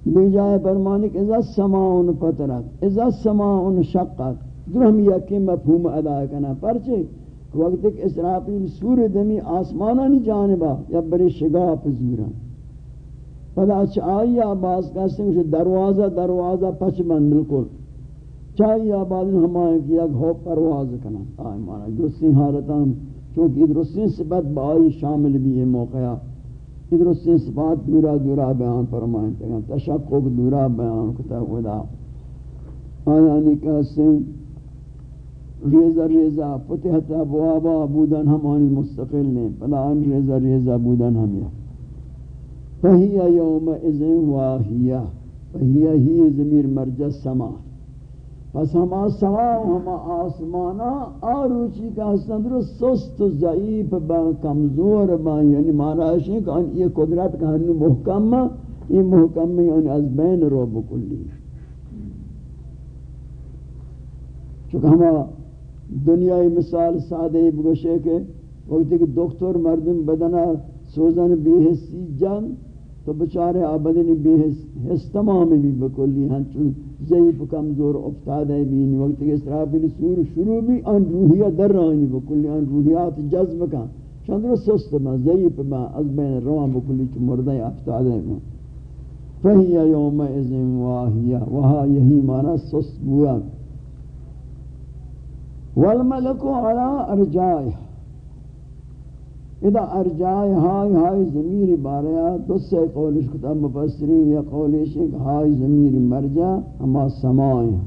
دیکھ جائے فرمانے کہ اذا السماء فترت اذا السماء شقت در ہم یکی مفہوم ادا کرنا پرچے وقت ایک اسرافیل سور دمی آسمانانی جانبا یا بری شگاف زورا پدا چاہی آباز کہتے ہیں دروازہ دروازہ پچ بند بالکل. چاہی آباز ہمائیں کہ یک ہو پرواز کنا آئی مانا درستی حالتاں چونکہ درستی صفت بائی شامل بھی ہے. موقعہ درستی صفات دورا دورا بیان فرمائیں تکا تشکک دورا بیان کتا ودا. آیا نکہتے ہیں ریزہ ریزہ فتحت ابوابا بودن ہمانی مستقل نے پلان ریزہ ریزہ بودن ہم یا فہی یوم اذن واہیہ فہی ہی ضمیر مرجع سما۔ پس ہما سوا ہما آسمانا، آروچی کا سندر سست ضعیف با کمزور با یعنی مانا ہے کہ یہ قدرت کا ہنو محکم، یہ محکم یعنی از بین رو بکلی چونکہ ہما دنیای مثال سادے بگوشے کہ وقتی کہ دکتر مردم بدنا سوزن بی حسی جان، تو بچارے آبدنی بے حس تمام بھی بکلی. ہیں چون ضعیف کمزور افتاد ہے بھی وقت کے اسرافیل سور شروع بھی ان روحیہ در رہنی بکلی. ان روحیات جذب کا چندر سست ما، ضعیف ما، از بین روان بکلی چون مردہ افتاد ہے فہی یوم ازم واہیہ وہا یہی معنی سست بوا والملکو علا ارجائہ۔ اذا ارجائے ہائی ہائی ضمیر باریا دو سے قولش کتاب مفسری یا قولش ایک ہائی ضمیر مرجع ہما سمائیں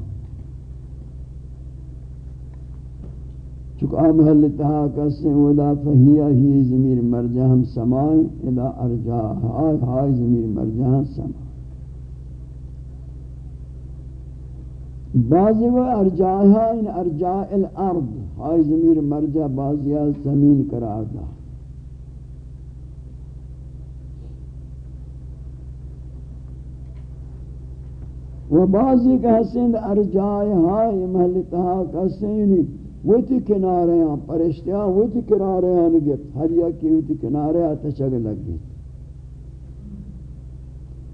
چکہ آم محل تہا کسے ودا فہیہ ہی ضمیر مرجع ہم سمائیں اذا ارجائے ہائی ہائی ضمیر مرجع ہم سمائیں بعضی وہ ارجائے ان ارجاء الارض، ہائی ضمیر مرجع، بعضی زمین قرار دا و بعضی کہ حسین ارجائے ہائی محلتہا کسینی ویتی کنارے ہیں، پرشتیاں ویتی کنارے ہیں نگت ہر یکی ویتی کنارے ہیں لگ گئی۔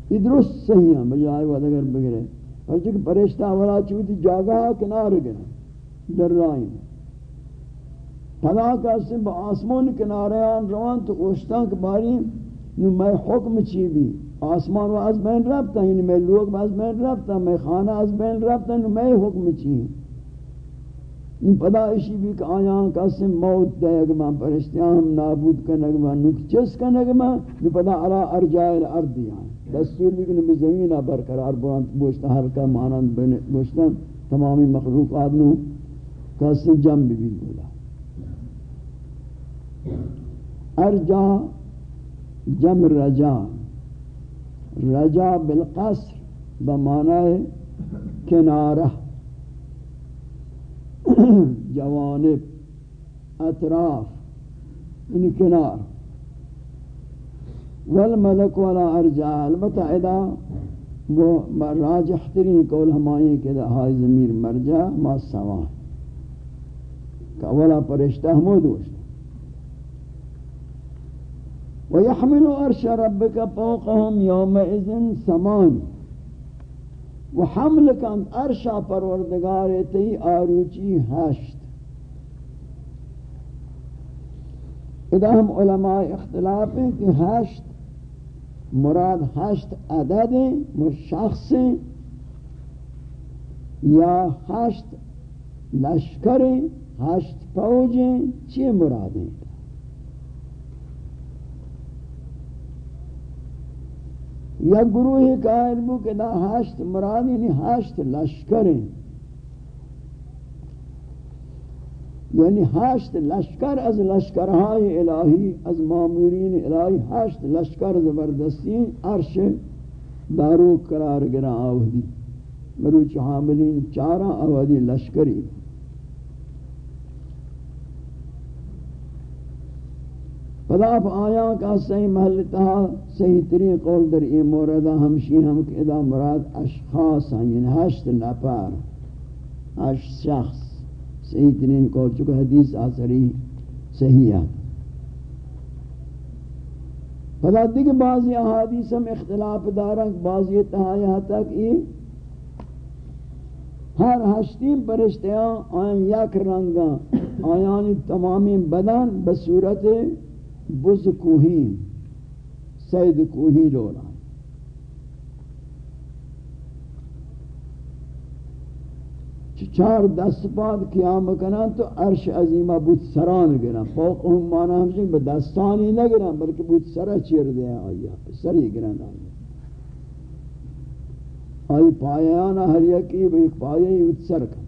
یہ صحیح ہیں، بجائے وقت اگر بگرے۔ اور پرشتہ والا چوتی جاگہ کنار گنا در رائن پدا کسی با آسمان کنارے ہیں روان تو اوشتاں کے باری نو میں حکم چی بھی۔ آسمان و از بین رفتا یعنی میں لوگ از بین رفتا میں خانہ از بین رفتا یعنی میں حکم چی ان پدا اشی بھی کہ آیاں قسم موت دے اگما، پرشتیاں ہم نابود کنگما نکچس کنگما نو پدا علا ارجائل اردیاں دستور بھی کہ نمی زمینہ برقرار بوشتا ہر کا مانند بوشتا تمامی مخلوقات نو قسم جم بھی بولا ارجا جم رجان رجا بالقصر بمعنی کنارہ جوانب، اطراف ان کنار. والملک ولا ارجع البتہ ادا وہ راجح ترین قول ہمائیں کہ ہائی ضمیر مرجع ما سوا۔ کہ اولا پرشتہ ہمود وشتا ويحمل عرش ربك فوقهم يومئذ ثمان وحمل كان عرش پروردگار تی آروچی ہشت۔ اذا ہم علماء اختلاف ہیں کہ ہشت مراد ہشت عدد شخص یا ہشت لشکر ہشت فوجیں چی مراد؟ ہیں یا گروہ قائل بو کہ دا ہشت مراد یعنی ہشت لشکر. ہیں یعنی ہشت لشکر از لشکرهای الہی از مامورین الہی ہشت لشکر زبردستی عرش دارو قرار گرا آوہدی مروچ حاملین چارا آوہدی لشکری. پدا آپ آیا کا صحیح محل تہا صحیح ترین قول در این موردہ ہمشی ہم کہ مراد اشخاص ہیں یعنی ہشت نفر ہشت شخص. صحیح ترین قول چکہ حدیث آثری صحیح ہے۔ پدا دیکھ بعضی احادیث ہم اختلاف دارک بعضی تہایا تک یہ ہر ہشتیم پرشتیاں آئین یک رنگا آیانی تمامی بدن بصورت بز کوہی سید کوہی لولا چار دست بعد قیام کنن تو عرش عظیمہ بود سران گرن. فوق هم مانا ہمشن به دستانی نگرن بلکہ بود سرا چیر دے آیا. سری گرن آیا. آئی پایانا ہر یکی به ایک پایه بود سر کن.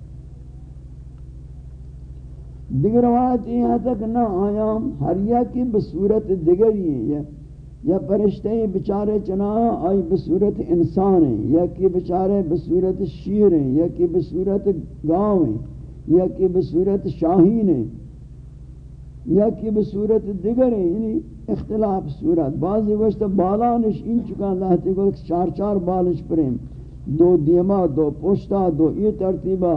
دیگر روایت یہ ہے تک نہ آیا ہر یا کی بصورت دیگر یہ یا پرشتے بچارے چنا آئی بصورت انسان ہیں، یا کہ بچارے بصورت شیر ہیں، یا کہ بصورت گاؤں ہیں، یا کہ بصورت شاہین ہیں، یا کہ بصورت دیگر ہیں یعنی اختلاف صورت۔ بعضی وقت بالانش ان چکا اللہ کو چار چار بالش پریم دو دیما دو پشتا دو یہ ترتیبہ۔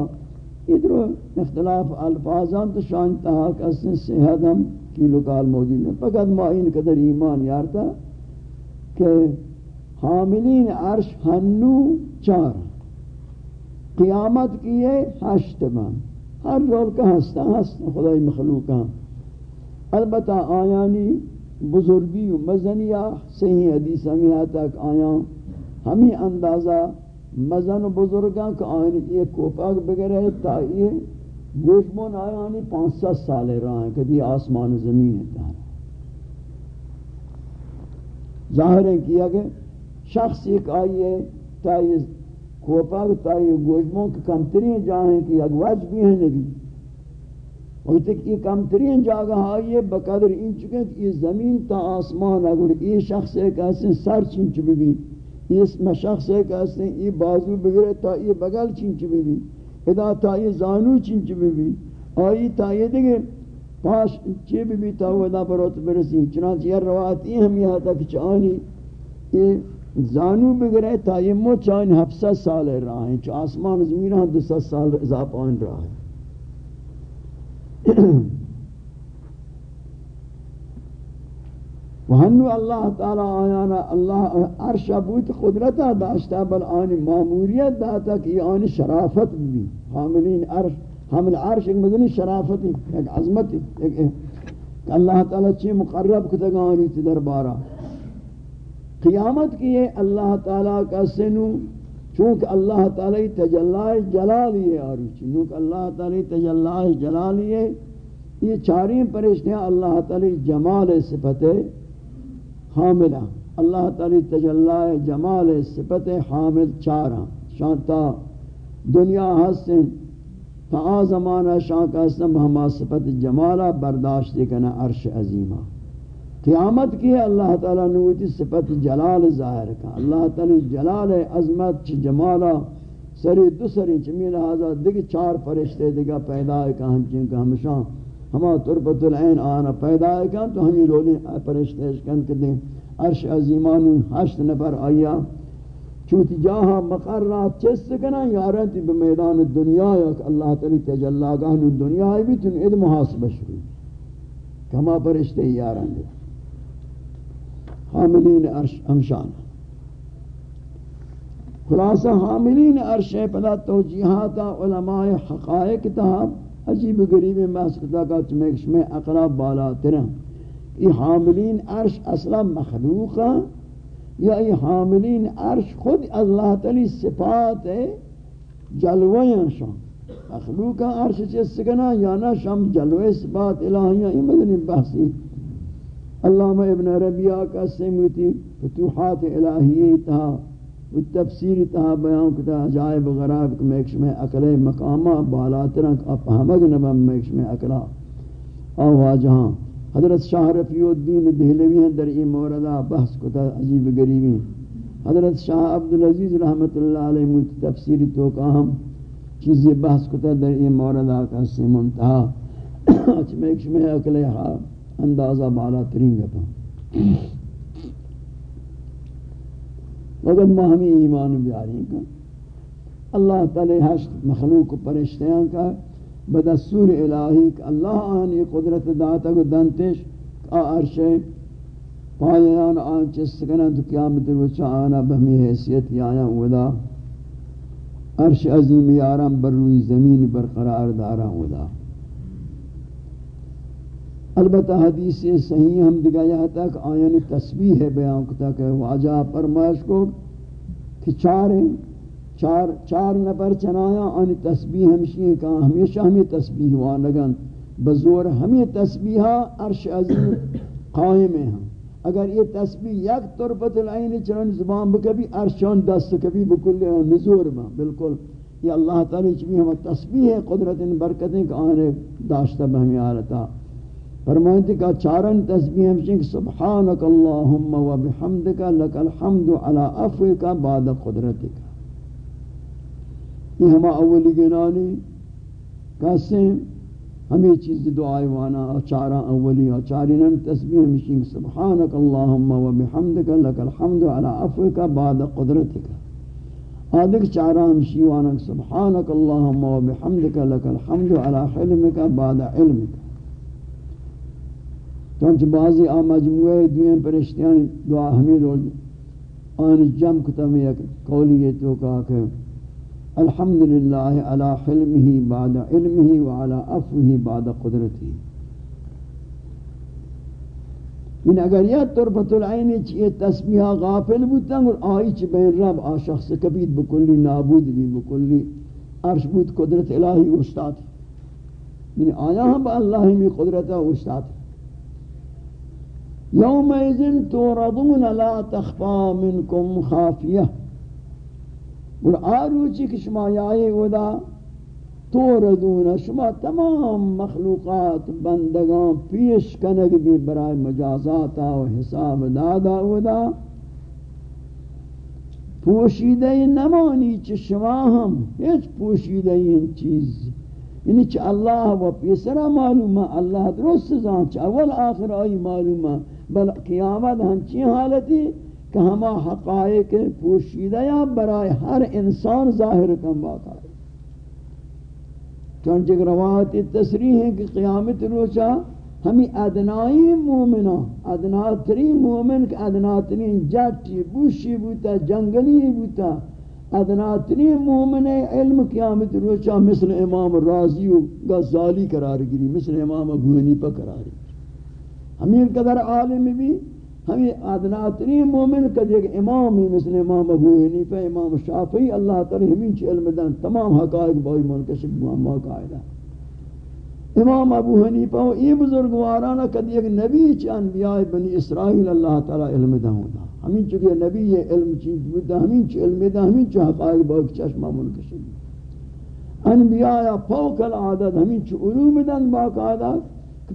ادھر اختلاف الفاظان تو شان تحاک اسن صحت ہم کیلو کال موجود ہے فقط ما این قدر ایمان یارتا کہ حاملین عرش ہنو چار۔ قیامت کیے ہشت من۔ ہر رول کا ہستا ہستا خدای مخلوقا البتہ آیانی بزرگی و مزنیہ صحیح حدیث ہمیں آتا کہ آیاں ہمیں اندازہ مزن و بزرگاں کہ آیانی ایک کوپاک بگرے تا یہ گوش گوشمون آیانی پانچ ست سال رہا ہیں کہ دی آسمان و زمین ہے تارا ظاہر ہے کیا کہ شخص ایک آئیے تا یہ کوپا تا یہ گوشمون کے کمترین جاہیں کہ یک وجہ بھی ہیں نبی اور تک یہ کمترین جاگہ آئیے بقدر ان چکے کہ یہ زمین تا آسمان، اگر یہ شخص ایک ایسے سر چنچ بھی بھی، یہ شخص ایک ایسے، یہ بازو بگرے تا یہ بگل چنچ بھی بھی۔ ادا تا یہ زانو چنچ بھی بھی آئی تا یہ دیکھے پاس چی بھی بھی تا وہ ادا پروت برسی چنانچہ یہ روایت یہ ہم یہاں تک چانی یہ زانو بگرے تا یہ مو چاہن ہفت سال رہا ہے چو آسمان زمین ہاں دو سال اضافہ آن رہا ہے وہنو اللہ تعالی آیانا اللہ عرش بوت قدرتا داشتا بل آنی معموریت داتا کہ آنی شرافت بھی حاملین عرش، حامل عرش ایک مدنی شرافت ایک عظمت ایک اللہ تعالی چی مقرب کتگا آنی تی دربارا. قیامت کی ہے؟ اللہ تعالی کا سنو، چونکہ اللہ تعالی تجلائے جلالی ہے آروچی چونکہ اللہ تعالی تجلائے جلالی ہے، یہ چاریں پریشتیں اللہ تعالی جمال صفت ہے۔ حاملہ۔ اللہ تعالی تجلہ جمال صفت حامل چارہ۔ شانتا دنیا حسن، تا زمانہ شان کا اسم ہما صفت جمالہ برداشت کنا عرش عظیمہ۔ قیامت کی اللہ تعالی نوتی صفت جلال ظاہر کا۔ اللہ تعالی جلال عظمت چ جمالہ سری دو سری چمی لہذا دیکھ چار فرشتے دیکھا پیدا ہے کہ ہم چین کہ ہمشان ہما تربت العین آنا پیدا ہے کن تو ہمیں لولی پرشتے اشکن کدیں عرش عظیمان ہشت نفر آیا چوتی جاہا مقررات چست کنا یارتی بمیدان دنیا یا اللہ تعالی تجلا گاہن دنیا ہے بھی تن اد محاسبہ شروع کما پرشتے یاران دے حاملین عرش امشان خلاصہ حاملین عرش پدا توجیحاتا علماء حقائق تہا عجیب غریب محض کا چمیکش میں اقراب بالا ترہ یہ حاملین عرش اصلا مخلوقا، یا یہ حاملین عرش خود اللہ تعالی صفات ہے جلویاں شان مخلوقا عرش چیز سکنا یا نا شام جلوی صفات الہیاں یہ مدنی بحثی۔ علامہ ابن ربیہ کا سموتی فتوحات الہیہ تھا وہ تفسیر تہا بیان کتا عجائب غراب کمیکش میں اکلے مقامہ بالاترنک اپ ہمگ نبا میکش میں اکلا آوہ جہاں حضرت شاہ رفیع الدین دہلوی ہیں، در ای موردہ بحث کتا عجیب غریبی حضرت شاہ عبدالعزیز رحمت اللہ علیہ موت تفسیر تو کام چیزی بحث کتا در ای موردہ کا سے منتہا۔ اچھ میکش میں اکلے ہاں، اندازہ بالاترین گپا۔ وقت ما ہمیں ایمان بیاری کا اللہ تعالی ہشت مخلوق پرشتیاں کا بدستور الہی کہ اللہ آنی قدرت داتا کو دنتش عرش پایان آن چسکنا تو قیامت روچا آنا بہمی حیثیت یایا ودا۔ عرش عظیم یارم بر روی زمین برقرار دارا ودا۔ البتہ حدیث صحیح ہم دکھایا تک آیان تسبیح ہے بیان کتا کہ واجہ فرمائش کو کہ چار ہیں، چار چار نفر چنایا، آن تسبیح ہمشی ہیں کہا ہمیشہ ہمیں تسبیح ہوا لگن۔ بزور ہمیں تسبیحہ عرش عظیم قائم ہیں۔ اگر یہ تسبیح یک طرفت العین چنان زبان بکبی عرشان دست کبھی بکل نزور با بالکل، یہ اللہ تعالی چبی ہم تسبیح قدرت برکتیں کہ آنے داشتہ بہمی آلتا فرمانتے کہ چارن تسبیح ہمشن کہ سبحانک اللہم و بحمدک، لک الحمد علی افوک بعد قدرتک. یہ ہما اولی گنانی کہتے ہیں ہمیں چیز دعائی وانا چارا اولی اور تسبیح ہمشن کہ سبحانک اللہم و بحمدک، لک الحمد علی افوک بعد قدرتک. آدھک چارا ہمشی وانا سبحانک اللہم و بحمدک، لک الحمد علی حلمک بعد علمک. چونچہ بعضی آ مجموعے دوئیں پرشتیان دعا ہمیں رول آن جم کتم یک قولی یہ تو کہا کہ الحمدللہ علی حلمہ بعد علمہ وعلا افوہ بعد قدرتہ ان اگر یہ تربت العین چیئے تسبیحہ غافل بودتا اور آئی چی بین رب آ شخص کبید بکلی، نابود بھی بکلی، عرش بود قدرت الہی استاد. یعنی آیا ہم با اللہ میں قدرت استاد. یوم توردون لا تخفا منکم خافیہ اور آروچی کہ شما یائی ودا توردون شما تمام مخلوقات بندگان پیش کنگ بھی برای مجازاتا و حساب دادا ودا پوشیدہ نمانی چھ شما ہم ہیچ پوشیدہ این چیز. یعنی چھ اللہ و پیسرا معلومہ اللہ درست زان چھ اول آخر آئی معلومہ بل قیامت ہنچی حالتی کہ ہما حقائق پوشیدہ یا برائے ہر انسان ظاہر کم باقا ہے۔ چونچہ روایت تصریح ہے کہ قیامت روچا ہمیں ادنائی مومنہ، ادناتری مومن کہ ادناتری جٹی بوشی بوتا، جنگلی بوتا۔ ادناتری مومن علم قیامت روچا مثل امام راضی و غزالی قرار گری مثل امام ابو حنیفہ قرار گری ہمیں قدر عالم بھی، ہمیں ادناتری مومن کا ایک امام ہی مثل امام ابو حنیفہ، امام شافعی، اللہ تعالی ہمیں چھ علم دن تمام حقائق بائی منکشف معاملہ قائدہ امام ابو حنیفہ یہ بزرگوارانا کدی ایک نبی چھ انبیاء بنی اسرائیل اللہ تعالی علم دن ہوتا ہمیں چکے نبی یہ علم چیز بودتا ہمیں چھ علم دن ہمیں چھ حقائق بائی چشمہ منکشف انبیاء فوق العادت، ہمیں چھ علوم دن باقاعدہ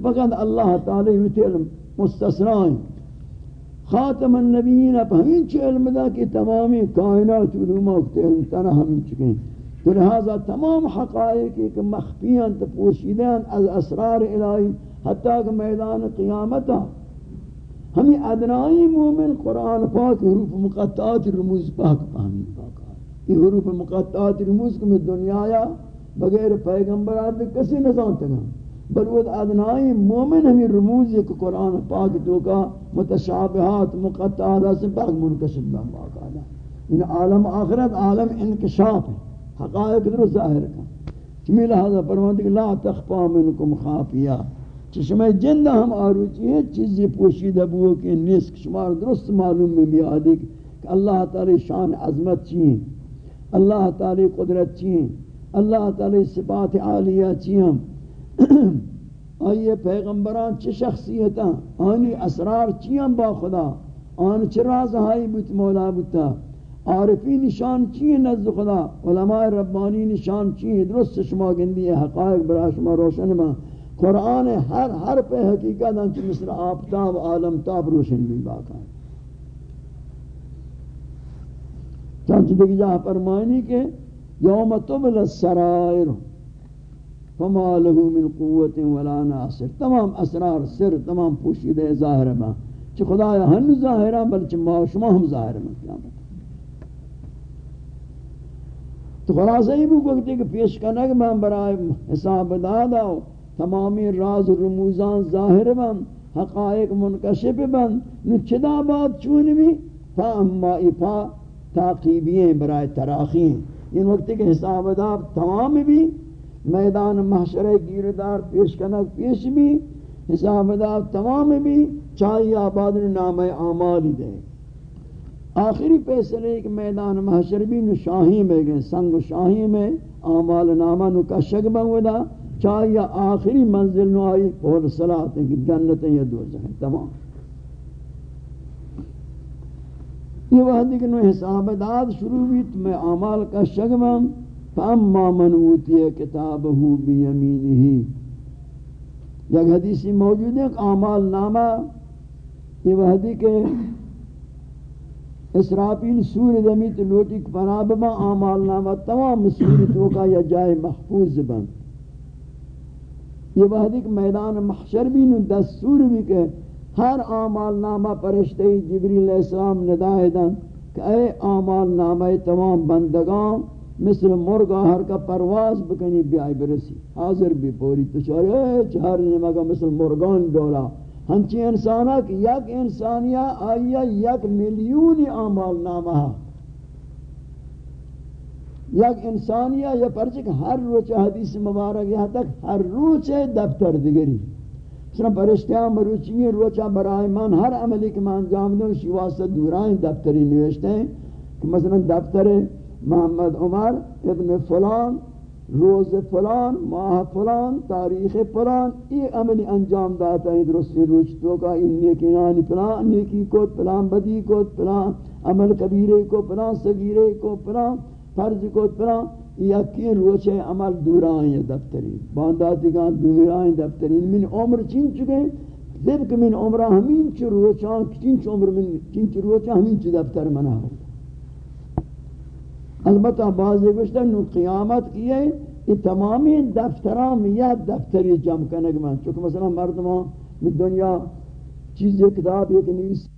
فقط اللہ تعالی ویت علم مستثنائیں خاتم النبیین اب ہمیں چھ علم دا کہ تمامی کائنات علومات علم تنہ ہمیں چکیں. تو لہذا تمام حقائق ایک مخفیاں تپوشیدان از اسرار الہی حتیٰ کہ میدان قیامتا. ہمیں ادنائی مومن قرآن پاک حروف مقطعات رموز پاک پاہمی پاک یہ حروف مقطعات رموز کو میں دنیا یا بغیر پیغمبرات کسی نظام تگا بل وہ ادنائی مومن ہمیں رموز ایک قرآن پاک تو کا متشابہات، مقطعات سے پاک منکشف بہم باقاعدہ ان یعنی عالم آخرت، عالم انکشاف ہے۔ حقائق در ظاہر کا۔ چمی لہذا فرمانتے کہ لا تخفا منکم خافیہ۔ چشمہ جندہ ہم آروچی ہیں، چیزی پوشیدہ بو کہ نسک شمار درست معلوم میں بھی آدھی کہ اللہ تعالی شان عظمت چیئیں اللہ تعالی قدرت چیئیں اللہ تعالی صفات عالیہ چیئیں آئیے پیغمبران چی شخصیتا آنی اسرار چیئن با خدا؟ آن چی راز ہائی بیت مولا بیتا؟ عارفی نشان چیئن نزد خدا؟ علماء ربانی نشان چیئن درست شما گندی حقائق برا شما روشن با قرآن ہر ہر پہ حقیقت انچہ مثل آفتاب عالم تاب روشن بھی باقا ہے۔ چانچہ دیکھ جا فرمائنی کہ یوم تبل السرائر فما له من قوت ولا ناصر. تمام اسرار، سر، تمام پوشیدہ ظاہر میں چھ خدا ہن ظاہر ہے بلکہ ما شما ہم ظاہر میں قیامت. تو خلاصہ یہ بھی وقت کہ پیش کرنا کہ میں برائے حساب دادا تمامی راز رموزان ظاہر بن حقائق منکشف بن نو چدا بات چون بھی؟ فا اما افا تاقیبی ہیں، برائے تراخی ہیں. یعنی ان وقت کے حساب داب تمام بھی میدان محشر گیردار پیش کنک پیش بھی، حساب دا تمام بھی، چاہیے آباد نام اعمال دے۔ آخری فیصلے کہ میدان محشر بھی نو شاہی میں گئے، سنگ شاہی میں اعمال نامہ نو کشک بنودا چاہیے آخری منزل نو آئی، اور صلاح کہ جنتیں یا دوزخیں تمام۔ یہ وحدی کہ نو حساب داد شروع بھی، تو میں اعمال کا شگمم فاما من اوتی کتابه بیمینه یک حدیثی موجود ہے کہ اعمال نامہ، یہ وحدی کے اسرافیل سور دمیت لوٹی پناہ بما اعمال نامہ تمام سورتوں کا یا جائے محفوظ بن۔ یہ وحدی کے میدان محشر بھی نو دستور بھی کہ ہر اعمال نامہ پرشتے جبریل علیہ السلام ندائے دن کہ اے اعمال نامہ تمام بندگان مثل مرگا ہر کا پرواز بکنی بیائی برسی۔ حاضر بھی پوری تو چہر نمگا مثل مرگان ڈولا۔ ہنچی انسانا کہ یک انسانیا آیا یک ملیونی آمال نامہ۔ یک انسانیا یا پرچک ہر روچ حدیث مبارک یہاں تک ہر روچ دفتر دگری۔ سنا پرشتیاں مروچی روچا برائے من ہر عملی کے من انجام دوں شیواسط دورائیں دفتری نوشتے ہیں کہ مثلا دفتر ہے محمد عمر ابن فلان روز فلان ماہ فلان تاریخ فلان یہ عملی انجام داتا ہے درستی روچتوں کا ان نیکی نانی فلان نیکی کو فلان بدی کو فلان عمل کبیرے کو فلان صغیرے کو فلان فرض کو فلان یکی روچے عمل دوران یہ دفتری بانداتی کا دوران دفتری من عمر چین چکے ذبک من عمرہ ہمین چی روچان چین عمر من چین چی روچان ہمین چی دفتر منہ ہوتا البته بعضی گوشتن نو قیامت یہ تمامی دفترام یا دفتری جمع کنگ من. چونکہ مثلا مردم دنیا چیز کتاب یک نیست